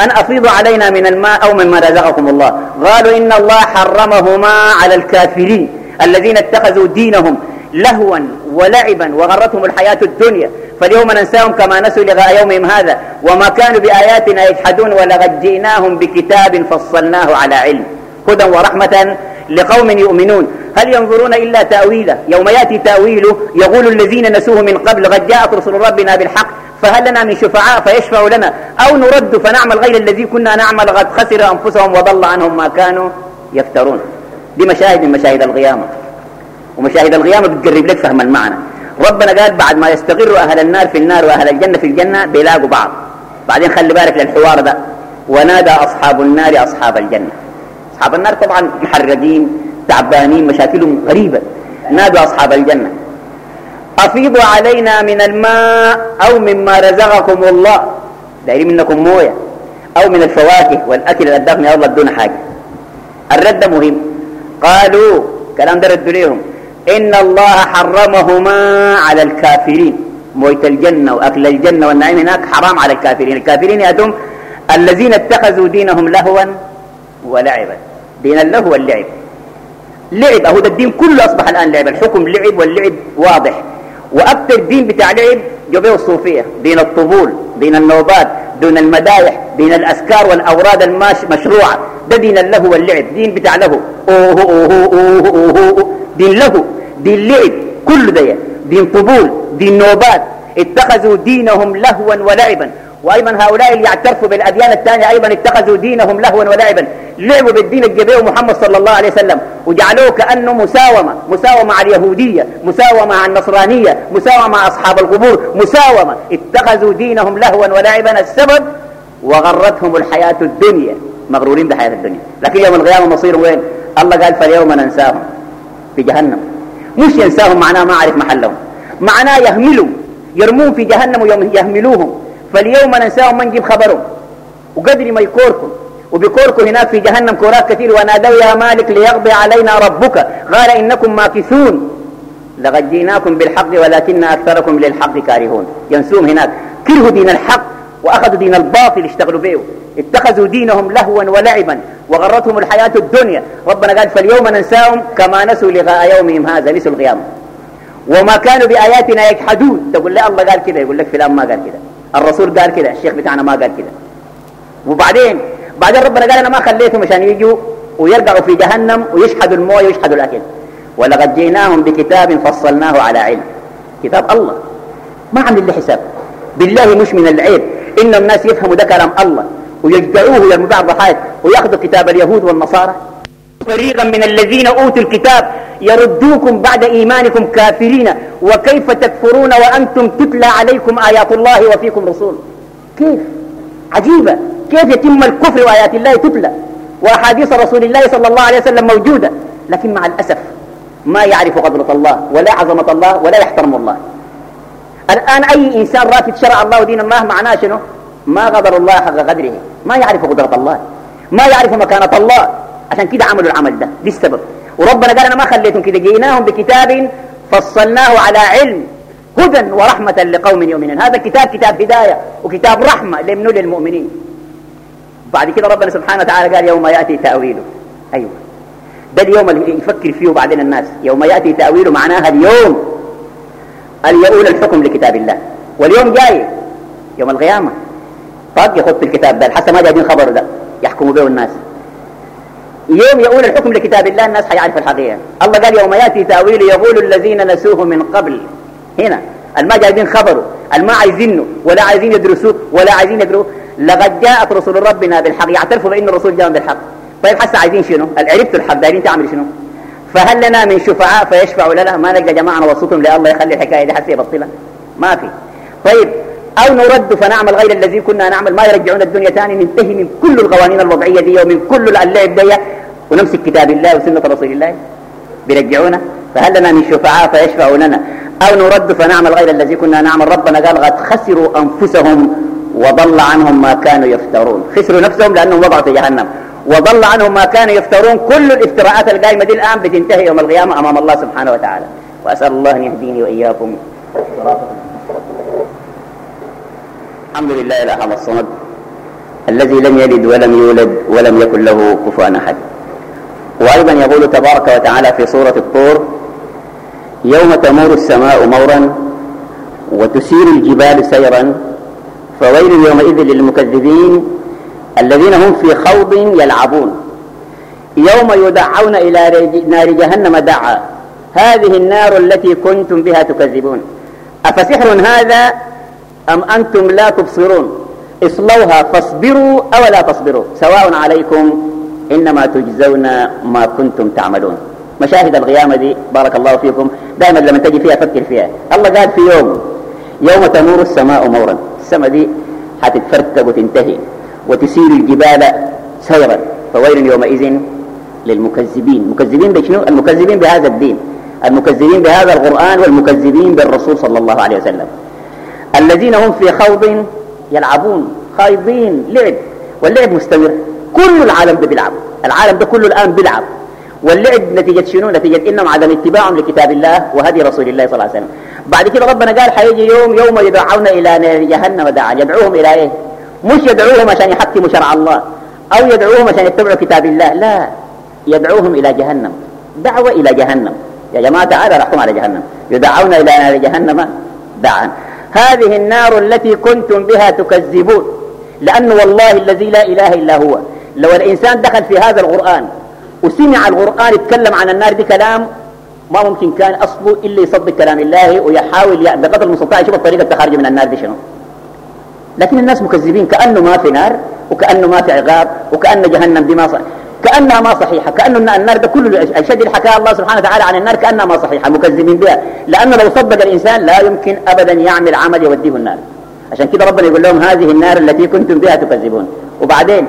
أن أفيضوا علينا من الماء أو مما رزقكم الله. قالوا إن الله حرمهما على الكافرين الذين اتخذوا دينهم لهوا ولعبا وغرتهم الحياة الدنيا. فاليوم ننساهم كما نسوا لغاء يومهم هذا. وما كانوا بآياتنا يجحدون ولقد جئناهم بكتاب فصلناه على علم. هدى ورحمة لقوم يؤمنون. هل ينظرون إلا تأويله؟ يوم يأتي تأويله يقول الذين نسوه من قبل قد جاءت رسل ربنا بالحق. فهل لنا من شفعاء فيشفعوا لنا أو نرد فنعمل غير الذي كنا نعمل قد خسر أنفسهم وضل عنهم ما كانوا يفترون؟ دي مشاهد من مشاهد القيامة. ومشاهد القيامة بتقرب لك فهم المعنى. ربنا قال بعد ما يستقر أهل النار في النار وأهل الجنة في الجنة بيلاقوا بعض. بعدين خلي بالك للحوار ده. ونادى أصحاب النار أصحاب الجنة. أصحاب النار طبعا محرقين تعبانين مشاكلهم غريبة. نادوا أصحاب الجنة. أفيضوا علينا من الماء أو مما رزقكم الله. دايرين منكم موية. أو من الفواكه والأكل الأدخن يا الله دون حاجة. الرد مهم. قالوا كلام ده ردوا ليهم. إن الله حرمهما على الكافرين. موية الجنة وأكل الجنة والنعيم هناك حرام على الكافرين. الكافرين يأتون الذين اتخذوا دينهم لهوا ولعبا. دين اللهو واللعب. لعب أهو ده الدين كله أصبح الآن لعب. الحكم لعب واللعب واضح. وأكثر دين بتاع لعب جابه الصوفية دين الطبول دين النوبات دين المدايح دين الأسكار والأوراد المشروعة. ده دين اللهو واللعب دين بتاع له أوه أوه أوه أوه أوه دين له دين لعب كل ده. دين طبول دين نوبات. اتخذوا دينهم لهوا ولعبا. وأيضا هؤلاء اللي يعترفوا بالأديان الثانية أيضا اتخذوا دينهم لهوا ولعبا لعبوا بالدين الجبيه محمد صلى الله عليه وسلم وجعلوه كأنه مساومة مساومة مع اليهودية مساومة مع النصرانية مساومة مع أصحاب القبور مساومة. اتخذوا دينهم لهوا ولعبا السبب وغرتهم الحياة الدنيا. مغرورين بحياة الدنيا. لكن يوم القيامة مصير وين؟ الله قال فاليوم ننساهم في جهنم. مش ينساهم معناه ما أعرف محلهم. معناه يهملوا يرمون في جهنم ويهملوهم فاليوم ننساهم من نجيب خبرهم. وقدر ما يكوركم. وبكوركم هناك في جهنم كورات كثير ونادوا يا مالك ليقضي علينا ربك. قال إنكم ماكثون. لقد جئناكم بالحق ولكن أكثركم للحق كارهون. ينسوهم هناك. كرهوا دين الحق وأخذوا دين الباطل اشتغلوا به. اتخذوا دينهم لهوا ولعبا وغرتهم الحياة الدنيا. ربنا قال فاليوم ننساهم كما نسوا لغاء يومهم هذا نسوا القيامة. وما كانوا بآياتنا يجحدون. تقول لي الله قال كده. يقول لك فلان ما قال كده. الرسول قال كده الشيخ بتاعنا ما قال كده. وبعدين بعدين ربنا قال أنا ما خليتهم عشان يجوا ويرجعوا في جهنم ويشحدوا المويه ويشحدوا الأكل. ولقد جئناهم بكتاب فصلناه على علم. كتاب الله. ما عمل له حساب. بالله مش من العيب. إن الناس يفهموا ده كلام الله ويجدعوه يرموا بعض ضحايا ويأخذوا كتاب اليهود والنصارى. فريقا من الذين أوتوا الكتاب يردوكم بعد إيمانكم كافرين. وكيف تكفرون وأنتم تتلى عليكم آيات الله وفيكم رسول؟ كيف؟ عجيبة. كيف يتم الكفر وآيات الله تتلى؟ وأحاديث رسول الله صلى الله عليه وسلم موجودة. لكن مع الأسف ما يعرف قدرة الله ولا عظمة الله ولا يحترم الله. الآن أي إنسان رافض شرع الله ودينا ما معناه شنو؟ ما قدر الله حق قدره. ما يعرف قدرة الله. ما يعرف مكانة الله. عشان كده عملوا العمل ده. دي السبب. وربنا قال أنا ما خليتهم كده. جيناهم بكتاب فصلناه على علم هدى ورحمة لقوم يؤمنون. هذا الكتاب كتاب هداية وكتاب رحمة لمنو للمؤمنين. بعد كده ربنا سبحانه وتعالى قال يوم يأتي تأويله أيوه. ده اليوم اللي يفكر فيه بعدين الناس. يوم يأتي تأويله معناها اليوم اللي يؤول الحكم لكتاب الله. واليوم جاي يوم القيامة. طاق يخط الكتاب ده. حتى ما جايبين خبر ده. يحكموا به الناس. يوم يؤول الحكم لكتاب الله الناس حيعرف الحقيقة. الله قال يوم يأتي تأويله يقول الذين نسوه من قبل. هنا الما جايبين خبره الما عايزينه ولا عايزين يدرسوه ولا عايزين يقروه لقد جاءت رسول ربنا بالحق. يعترفوا بأن الرسول جاء بالحق. طيب حتى عايزين شنو؟ عرفتوا الحق دايرين تعمل شنو؟ فهل لنا من شفعاء فيشفعوا لنا؟ ما نلقى جماعة نوصتهم لله يخلي الحكاية دي حتى يبطلها ما في. طيب أو نرد فنعمل غير الذي كنا نعمل. ما يرجعون الدنيا ثاني ننتهي من كل القوانين الوضعية دي ومن كل اللعب دي. ونمسك كتاب الله وسنة رسول الله. بيرجعونا. فهل لنا من شفعاء فيشفعوا لنا أو نرد فنعمل غير الذي كنا نعمل. ربنا قال قد خسروا أنفسهم وضل عنهم ما كانوا يفترون. خسروا نفسهم لأنهم وضعوا في جهنم. وضل عنهم ما كانوا يفترون. كل الافتراءات القائمة دي الآن بتنتهي يوم القيامة أمام الله سبحانه وتعالى. وأسأل الله أن يهديني وإياكم. الحمد لله الأحد الصمد الذي لم يلد ولم يولد ولم يكن له كفوا أحد. وأيضا يقول تبارك وتعالى في سورة الطور يوم تمور السماء مورا وتسير الجبال سيرا فويل يومئذ للمكذبين الذين هم في خوض يلعبون. يوم يدعون إلى نار جهنم دعا. هذه النار التي كنتم بها تكذبون. أفسحر هذا أم أنتم لا تبصرون؟ اصلوها فاصبروا أو لا تصبروا. سواء عليكم إنما تجزون ما كنتم تعملون. مشاهد القيامة دي بارك الله فيكم. دائما لما تجي فيها فكر فيها. الله قال في يوم يوم تمور السماء مورا. السماء دي حتتفرتق وتنتهي وتسير الجبال سيرا. فويل يومئذ للمكذبين. مكذبين بشنو؟ المكذبين بهذا الدين. المكذبين بهذا القرآن والمكذبين بالرسول صلى الله عليه وسلم. الذين هم في خوض يلعبون خايضين لعب. واللعب مستمر. كل العالم ده بيلعب. العالم ده كله الآن بيلعب. واللعب نتيجة شنو؟ نتيجة إنهم عدم اتباعهم لكتاب الله وهدي رسول الله صلى الله عليه وسلم. بعد كده ربنا قال حيجي يوم يوم يدعون إلى نار جهنم دعا يدعوهم إلى إيه؟ مش يدعوهم عشان يحكموا شرع الله. أو يدعوهم عشان يتبعوا كتاب الله. لا. يدعوهم إلى جهنم. دعوة إلى جهنم. يا جماعة تعالى رحكم على جهنم. يدعون إلى نار جهنم دعا هذه النار التي كنتم بها تكذبون. لأن والله الذي لا إله إلا هو. لو الإنسان دخل في هذا القرآن وسمع القرآن يتكلم عن النار دي كلام ما ممكن كان أصله إلا يصدق كلام الله ويحاول يعني بقدر المستطاع يشوف الطريقة التخارج من النار دي شنو. لكن الناس مكذبين كأنه ما في نار وكأنه ما في عقاب وكأن جهنم دي ما صح كأنها ما صحيحة. كأنه النار ده كله الشيء اللي حكاه الله سبحانه وتعالى عن النار كأنها ما صحيحة. مكذبين بها. لأنه لو صدق الإنسان لا يمكن أبدا يعمل عمل يوديه النار. عشان كده ربنا يقول لهم هذه النار التي كنتم بها تكذبون. وبعدين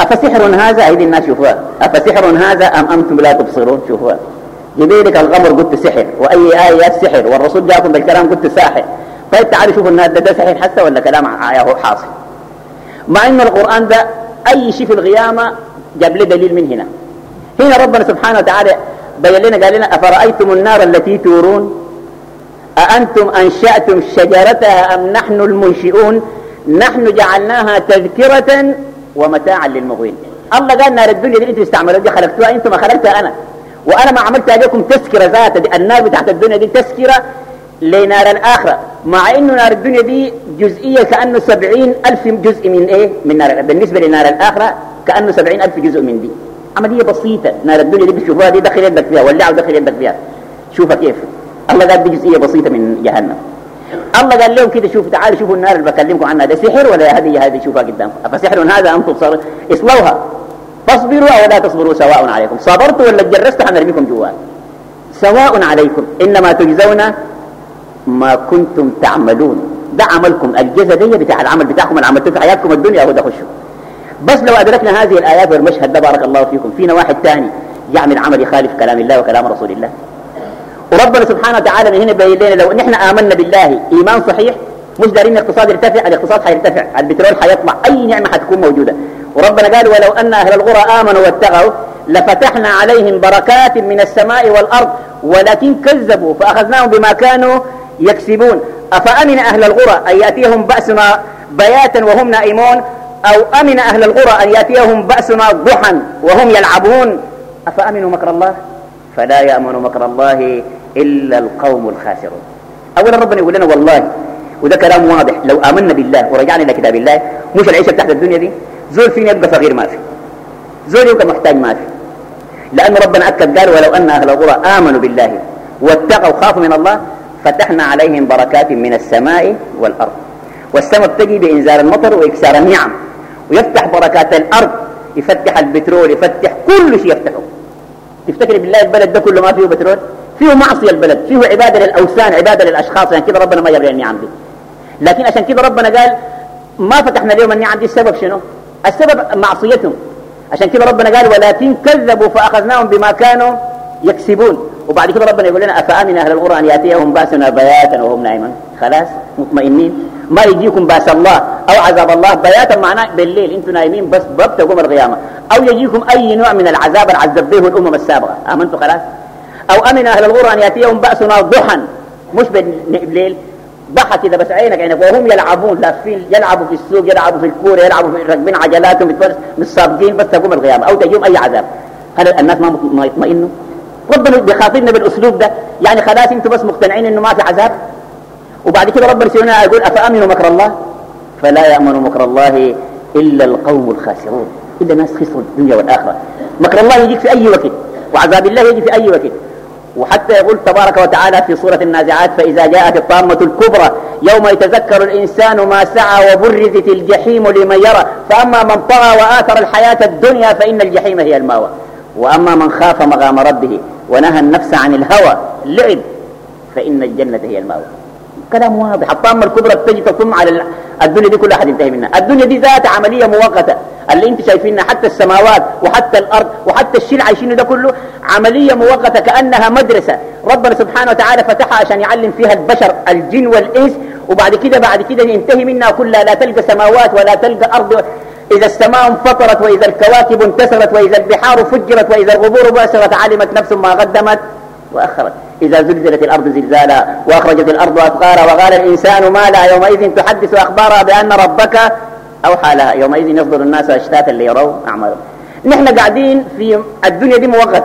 أفسحر هذا؟ هذه الناس شوفوها. أفسحر هذا أم أنتم لا تبصرون؟ شوفوها. جبيلك الغمر قلت سحر. وأي آية سحر. والرسول جاءكم بالكلام قلت ساحر. طيب تعالوا شوفوا الناس ده, ده سحر حتى ولا كلام حاصل؟ مع إن القرآن ده أي شيء في القيامة جاب لي دليل من هنا. هنا ربنا سبحانه وتعالى بين لنا قال لنا أفرأيتم النار التي تورون؟ أأنتم أنشأتم شجرتها أم نحن المنشئون؟ نحن جعلناها تذكرة ومتاعا للمغوين. الله قال نار الدنيا دي أنتم استعملوا دي خلقتوها أنتم ما خلقتها أنا. وأنا ما عملت عليكم تذكرة ذات دي النار بتاعت الدنيا دي تذكرة لنار الآخرة مع إنه نار الدنيا دي جزئية كأنه سبعين ألف جزء من إيه؟ من نار بالنسبة لنار الآخرة كأنه سبعين جزء من دي. عملية بسيطة. نار الدنيا دي بتشوفوها دي دخل يدك فيها ولعوا دخل يدك فيها. شوفها كيف. الله قال دي جزئية بسيطة من جهنم. الله قال لهم كده شوفوا تعالوا شوفوا النار اللي بكلمكم عنها. ده سحر ولا هذه؟ هذه شوفها قدامكم. أفسحر هذا أم تبصرون اصلوها. فاصبروا أو لا تصبروا سواء عليكم. صبرتوا ولا تجرستوا حنرميكم جوال. سواء عليكم. إنما تجزون ما كنتم تعملون. ده عملكم. الجزء دي بتاع العمل بتاعكم اللي عملتوه في حياتكم الدنيا هو ده خشوا. بس لو أدركنا هذه الآيات والمشهد ده بارك الله فيكم فينا واحد ثاني يعمل عمل يخالف كلام الله وكلام رسول الله. وربنا سبحانه وتعالى من هنا بين لنا لو نحن آمنا بالله إيمان صحيح مش دارين الاقتصاد يرتفع الاقتصاد حيرتفع البترول حيطلع أي نعمة حتكون موجودة. وربنا قال ولو أن أهل القرى آمنوا واتقوا لفتحنا عليهم بركات من السماء والأرض ولكن كذبوا فأخذناهم بما كانوا يكسبون. أفأمن أهل القرى أن يأتيهم بأسنا بياتا وهم نائمون؟ أو أمن أهل القرى أن يأتيهم بأسنا ضحى وهم يلعبون. أفأمنوا مكر الله؟ فلا يأمن مكر الله إلا القوم الخاسرون. أولا ربنا يقول لنا والله وده كلام واضح لو آمنا بالله ورجعنا إلى كتاب الله مش العيشة بتاعت الدنيا دي؟ زول فينا يبقى فقير ما في. زول يبقى محتاج ما في. لأن ربنا أكد قال ولو أن أهل القرى آمنوا بالله واتقوا خافوا من الله فتحنا عليهم بركات من السماء والأرض. والسماء بتجي بإنزال المطر وإكسار النعم. ويفتح بركات الأرض يفتح البترول يفتح كل شيء يفتحه. تفتكر بالله البلد ده كله ما فيه بترول؟ فيه معصية البلد فيه عبادة للأوثان عبادة للأشخاص يعني كده ربنا ما يبغي النعم دي لكن عشان كده ربنا قال ما فتحنا اليوم النعم دي السبب شنو؟ السبب معصيتهم. عشان كده ربنا قال ولكن كذبوا فأخذناهم بما كانوا يكسبون. وبعد كده ربنا يقول لنا أفأمن أهل القرى أن يأتيهم بأسنا بياتا وهم نائمون؟ خلاص مطمئنين؟ ما يجيكم بأس الله أو عذاب الله. بياتا معناه بالليل. أنتم نايمين بس بتقوم القيامة. أو يجيكم أي نوع من العذاب العذب به الأمم السابقة. آمنتوا خلاص؟ أو أمن أهل القرى أن يأتيهم بأسنا ضحى. مش بالليل. ضحى كده بس عينك عينك. وهم يلعبون. لافين يلعبوا في السوق يلعبوا في الكورة يلعبوا في راكبين عجلاتهم متسابقين بس تقوم القيامة. أو تجيهم أي عذاب. هل الناس ما يطمئنوا؟ ربنا بيخاطبنا بالأسلوب ده. يعني خلاص أنتم بس مقتنعين إنه ما في عذاب؟ وبعد كده ربنا سبحانه يقول أفأمنوا مكر الله؟ فلا يأمن مكر الله إلا القوم الخاسرون. إلا ناس خسروا الدنيا والآخرة. مكر الله يجيك في أي وقت وعذاب الله يجي في أي وقت. وحتى يقول تبارك وتعالى في سورة النازعات فإذا جاءت الطامة الكبرى يوم يتذكر الإنسان ما سعى وبرزت الجحيم لمن يرى. فأما من طغى وآثر الحياة الدنيا فإن الجحيم هي المأوى. وأما من خاف مقام ربه ونهى النفس عن الهوى لعب فإن الجنة هي المأوى. كلام واضح. الطامة الكبرى تجي تطم على الدنيا دي كلها حتنتهي منها. الدنيا دي ذات عملية مؤقتة. اللي انت شايفينها حتى السماوات وحتى الأرض وحتى الشيء عايشينه ده كله عملية مؤقتة كأنها مدرسة. ربنا سبحانه وتعالى فتحها عشان يعلم فيها البشر الجن والإنس. وبعد كده بعد كده ينتهي منها كلها. لا تلقى سماوات ولا تلقى أرض. إذا السماء انفطرت وإذا الكواكب انتثرت وإذا البحار فجرت وإذا الغبور بعثرت علمت نفس ما قدمت وأخرت. إذا زلزلت الأرض زلزالا وأخرجت الأرض أثقالها وقال الإنسان ما لا يومئذ تحدث أخبارها بأن ربك أوحى لها. يومئذ يصدر الناس أشتاتا ليروا أعمالهم. نحن قاعدين في الدنيا دي مؤقت.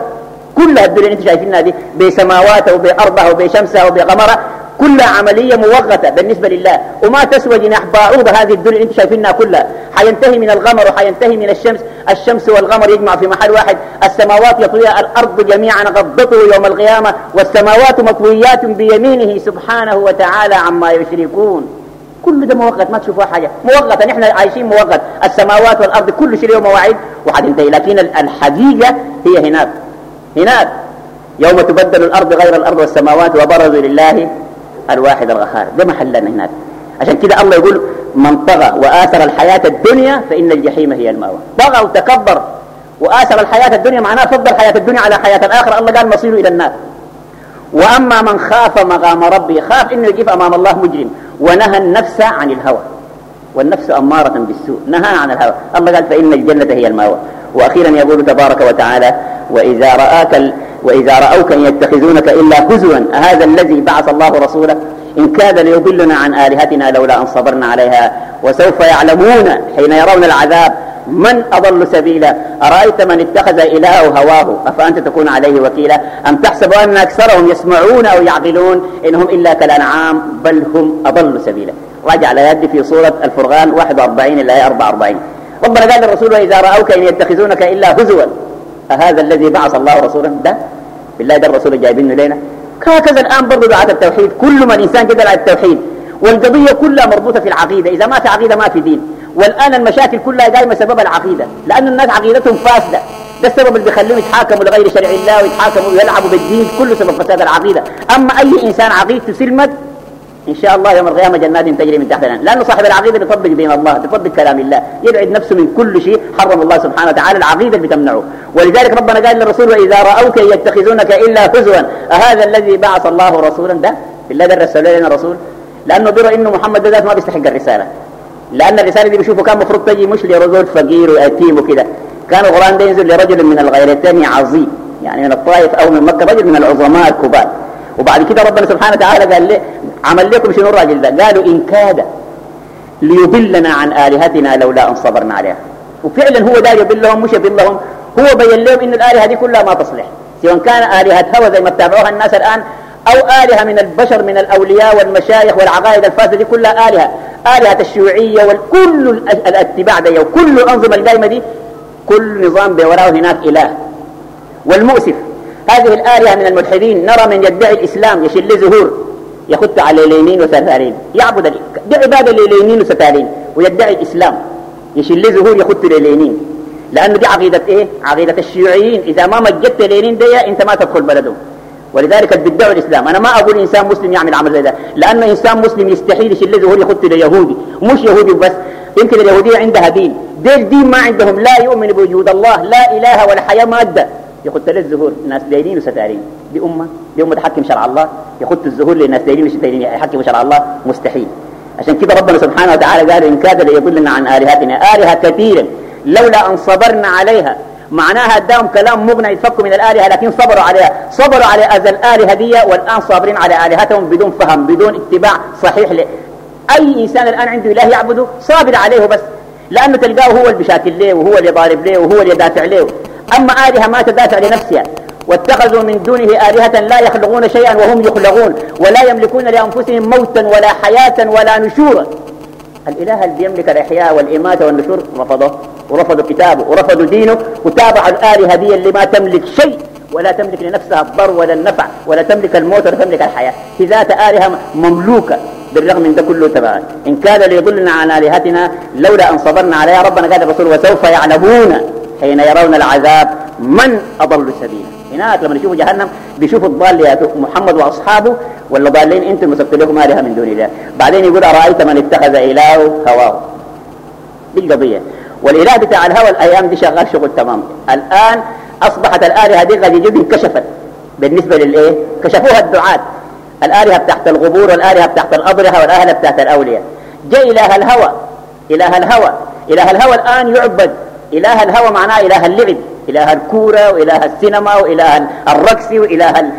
كلها الدنيا اللي أنتم شايفينها دي بسماواتها وبأرضها وبشمسها وبقمرها كلها عملية مؤقتة بالنسبة لله. وما تسوى جناح بعوضة هذه الدنيا اللي أنتم شايفينها كلها. حينتهي من الغمر وحينتهي من الشمس. الشمس والغمر يجمع في محل واحد. السماوات يطويها. الأرض جميعا غضته يوم القيامة. والسماوات مطويات بيمينه سبحانه وتعالى عما يشركون. كل ده مؤقت ما تشوفوا حاجة. مؤقتة نحن عايشين مؤقت السماوات والأرض كل شيء له مواعيد. وحتنتهي لكن الحقيقة هي هناك. هناك. يوم تبدل الأرض غير الأرض والسماوات وبرزوا لله الواحد الغفار. ده محلنا هناك عشان كده الله يقول من طغى وآثر الحياة الدنيا فإن الجحيم هي المأوى. طغى وتكبر وآثر الحياة الدنيا معناه فضل حياة الدنيا على حياة الآخرة. الله قال مصيره إلى النار. وأما من خاف مقام ربه خاف إنه يجيب أمام الله مجرم. ونهى النفس عن الهوى. والنفس أمارة بالسوء. نهى عن الهوى. الله قال فإن الجنة هي المأوى. وأخيرا يقول تبارك وتعالى وإذا رآك. وإذا رأوك يتخذونك إلا هزوا هذا الذي بعث الله رسوله؟ إن كاد ليضلنا عن آلهتنا لولا أن صبرنا عليها. وسوف يعلمون حين يرون العذاب من أضل سبيلا. أرأيت من اتخذ إلهه هواه؟ أفأنت تكون عليه وكيلا؟ أم تحسب أن أكثرهم يسمعون أو يعقلون؟ إنهم إلا كالأنعام بل هم أضل سبيلا. راجع يدي في سورة الفرغان 41 الآية 44 ربنا قال للرسول وإذا رأوك إن يتخذونك إلا هزوا. أهذا الذي بعث الله رسولا ده بالله ده الرسول جايبينه لنا هكذا الآن برضو دعاة التوحيد كل ما الإنسان كده على التوحيد. والقضية كلها مربوطة في العقيدة إذا ما في عقيدة ما في دين. والآن المشاكل كلها دائما سبب العقيدة لأن الناس عقيدتهم فاسدة. ده السبب اللي بيخليهم يتحاكموا لغير شرع الله ويتحاكموا ويلعبوا بالدين كله سبب فساد العقيدة. أما أي إنسان عقيدته سلمت إن شاء الله يوم القيامة جنات تجري من تحتها. لأنه صاحب العقيدة بيطبق دين الله بيطبق كلام الله. يبعد نفسه من كل شيء حرم الله سبحانه وتعالى العقيدة اللي بتمنعه. ولذلك ربنا قال للرسول وإذا رأوك يتخذونك إلا هزوا أهذا الذي بعث الله رسولا ده؟ بالله ده رسول لنا رسول. لأنه بيرى إنه محمد ذات ما بيستحق الرسالة. لأن الرسالة دي بيشوفوا كان مفروض تجي مش لرجل فقير ويتيم وكده. كان القرآن ده ينزل لرجل من الغيرتين عظيم. يعني من الطائف أو من مكة رجل من العظماء الكبار. وبعد كده ربنا سبحانه وتعالى قال لي عمل لكم شنو الراجل ده؟ قالوا إن كاد ليضلنا عن آلهتنا لولا أن صبرنا عليها. وفعلا هو داير يضلهم مش يضلهم. هو بين لهم إن الآلهة دي كلها ما تصلح. سواء كان آلهة هوى زي ما اتبعوها الناس الآن أو آلهة من البشر من الأولياء والمشايخ والعقائد الفاسدة دي كلها آلهة. آلهة الشيوعية وكل الاتباع دي وكل الأنظمة القايمة دي كل نظام بوراه هناك إله. والمؤسف هذه الآلهة من الملحدين نرى من يدعي الإسلام يشل زهور يخط على لينين وستارين يعبد دي عبادة لينين وستارين ويدعي الإسلام يشل زهور يخط لينين لأنه دي عقيدة إيه؟ عقيدة الشيوعيين إذا ما مجدت لينين دي أنت ما تدخل بلدهم ولذلك بيدعوا الإسلام. أنا ما أقول إنسان مسلم يعمل عمل زي ده لأنه إنسان مسلم يستحيل يشل زهور يخط ليهودي مش يهودي بس يمكن اليهودية عندها دين. دير دين ما عندهم. لا يؤمن بوجود الله لا إله ولا حياة مادة يخط الزهور الناس دايرين وستارين دي أمة دي أمة تحكم شرع الله. يخط الزهور للناس دايرين وستارين يحكم شرع الله مستحيل. عشان كده ربنا سبحانه وتعالى قال إن كاد ليضلنا عن آلهتنا. آلهة كثيرا لولا أن صبرنا عليها. معناها اداهم كلام مغنى يتفكوا من الآلهة لكن صبروا عليها. صبروا على أذى الآلهة دي والآن صابرين على آلهتهم بدون فهم بدون اتباع صحيح ل... أي إنسان الآن عنده إله يعبده صابر عليه بس. لأنه تلقاه هو اللي بشاكل له وهو اللي ضارب له وهو اللي دافع له أما آلهة ما تدافع لنفسها واتخذوا من دونه آلهة لا يخلقون شيئا وهم يخلقون ولا يملكون لأنفسهم موتا ولا حياة ولا نشورا. الإله اللي يملك الإحياء والإماتة والنشور رفضه ورفضوا كتابه ورفضوا دينه وتابعوا الآلهة دي اللي ما تملك شيء ولا تملك لنفسها الضر ولا النفع ولا تملك الموت ولا تملك الحياة. في ذات آلهة مملوكة بالرغم من ده كله تبعا إن كان ليضلنا عن آلهتنا لولا أن صبرنا عليها ربنا قال الرسول وسوف يعلمون. حين يرون العذاب من أضل سبيلا. هناك لما يشوفوا جهنم بيشوفوا الضال يا محمد وأصحابه ولا ضالين أنتم مسكت لكم آلهة من دون الله. بعدين يقول أرأيت من اتخذ إلهه هواه؟ دي القضية. والإله بتاع الهوى الأيام دي شغال شغل تمام. الآن أصبحت الآلهة دي قد يجب انكشفت بالنسبة للإيه؟ كشفوها الدعاة. الآلهة بتاعت الغبور والآلهة بتاعت الأضرحة والآلهة بتاعت الأولياء. جاء إله الهوى. إله الهوى. إله الهوى الآن يعبد. اله الهوى معناه اله اللعب إله الكورة وإله السينما وإله الرقص وإله ال...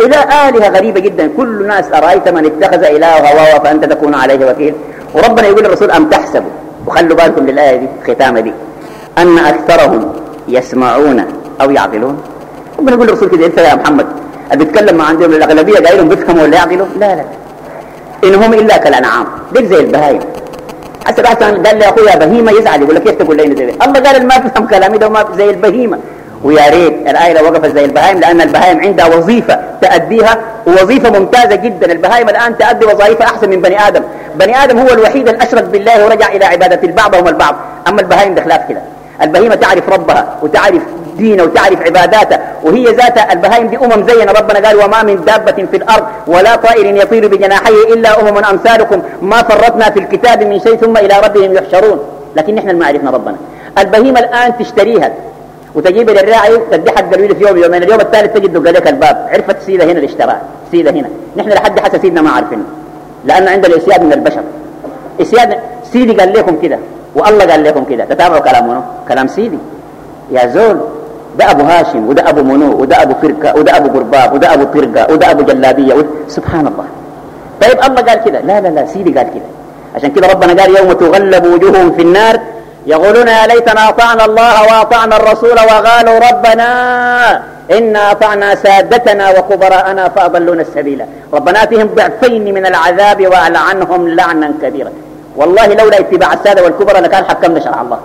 إله آلهة غريبة جدا. كل الناس أرأيت من اتخذ إله هواه فأنت تكون عليه وكيل. وربنا يقول للرسول أم تحسبوا وخلوا بالكم للآية دي ختامة دي. أن أكثرهم يسمعون أو يعقلون. ربنا يقول للرسول كده أنت يا محمد بيتكلم مع عندهم الأغلبية قايلهم بيفهموا ولا يعقلوا؟ لا لا. إنهم إلا كالأنعام. ديك زي البهايم. حتى بعد قال لي أخويا بهيمة يزعل يقول لك كيف تقول لي زي الله قال ما تفهم كلامي ده ما زي البهيمة. ويا ريت الايه لو وقفت زي البهائم لأن البهائم عندها وظيفة تأديها ووظيفة ممتازة جدا. البهائم الآن تأدي وظائف أحسن من بني آدم. بني آدم هو الوحيد اللي اشرك بالله ورجع إلى عبادة البعض هم البعض. أما البهائم بخلاف كده. البهيمة تعرف ربها وتعرف دينه وتعرف عباداته. وهي ذات البهائم دي أمم زينا ربنا قال وما من دابة في الأرض ولا طائر يطير بجناحيه إلا أمم أمثالكم. ما فرطنا في الكتاب من شيء ثم إلى ربهم يحشرون. لكن نحن ما عرفنا ربنا. البهيمة الآن تشتريها وتجيب للراعي تدي حق في يوم يومين. اليوم الثالث تجد دق عليك الباب. عرفت سيدة هنا الاشتراء سيدة هنا. نحن لحد حتى سيدنا ما عارفين. لأن عندنا إسياد من البشر. إسياد سيدي قال لكم كده. والله قال لكم كده. تتابعوا كلامه كلام سيدي. يا زول. ده أبو هاشم وده أبو منو وده أبو فرقة وده أبو قرباب وده أبو طرقه وده أبو جلابية وده سبحان الله. طيب الله قال كده. لا لا لا سيدي قال كده. عشان كده ربنا قال يوم تغلب وجوههم في النار يقولون يا ليتنا أطعنا الله وأطعنا الرسول وقالوا ربنا إنا أطعنا سادتنا وكبراءنا فأضلونا السبيل ربنا آتهم ضعفين من العذاب وألعنهم لعنا كبيرا. والله لولا اتباع السادة والكبرى لكان حكمنا شرع الله.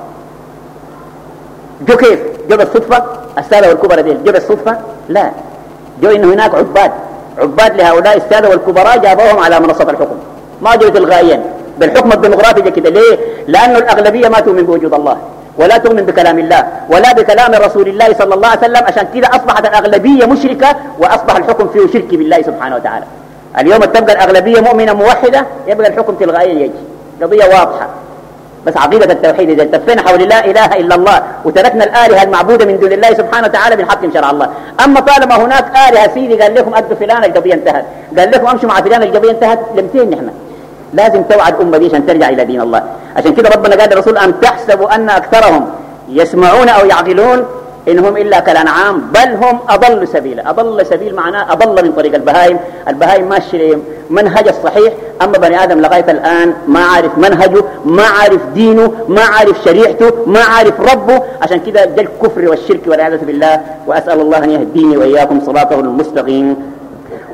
جو كيف؟ جو بالصدفه السادة والكبرى دي جو بالصدفه لا. جو إنه هناك عباد. عباد لهؤلاء السادة والكبراء جابوهم على منصه الحكم. ما جو تلغائيا بالحكم الديمقراطي كده. ليه؟ لأنه الأغلبية ما تؤمن بوجود الله. ولا تؤمن بكلام الله. ولا بكلام رسول الله صلى الله عليه وسلم. عشان كده أصبحت الأغلبية مشركة. وأصبح الحكم فيه شرك بالله سبحانه وتعالى. اليوم تبقى الأغلبية مؤمنة موحدة يبقى الحكم تلغائيا يجي. قضية واضحة. بس عقيدة التوحيد إذا التفينا حول لا إله إلا الله وتركنا الآلهة المعبودة من دون الله سبحانه وتعالى بنحكم شرع الله. أما طالما هناك آلهة سيدي قال لكم أدوا فلان القضية انتهت. قال لكم أمشوا مع فلان القضية انتهت. لمتين نحن. لازم توعد الأمة دي عشان ترجع إلى دين الله. عشان كده ربنا قال للرسول أن تحسبوا أن أكثرهم يسمعون أو يعقلون؟ إنهم إلا كالأنعام بل هم أضل سبيلا. أضل سبيل معناه أضل من طريق البهائم. البهائم ماشي منهج الصحيح. أما بني آدم لغاية الآن ما عارف منهجه ما عارف دينه ما عارف شريعته ما عارف ربه. عشان كده ده الكفر والشرك والعياذ بالله. وأسأل الله أن يهديني وإياكم صلاته المستقيم.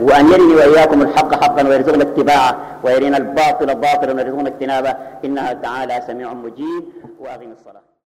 وأن يرني وإياكم الحق حقا ويرزقنا اتباعه. ويرينا الباطل باطلا ويرزقنا اجتنابه. إنها تعالى سميع مجيب. وأقم الصلاة.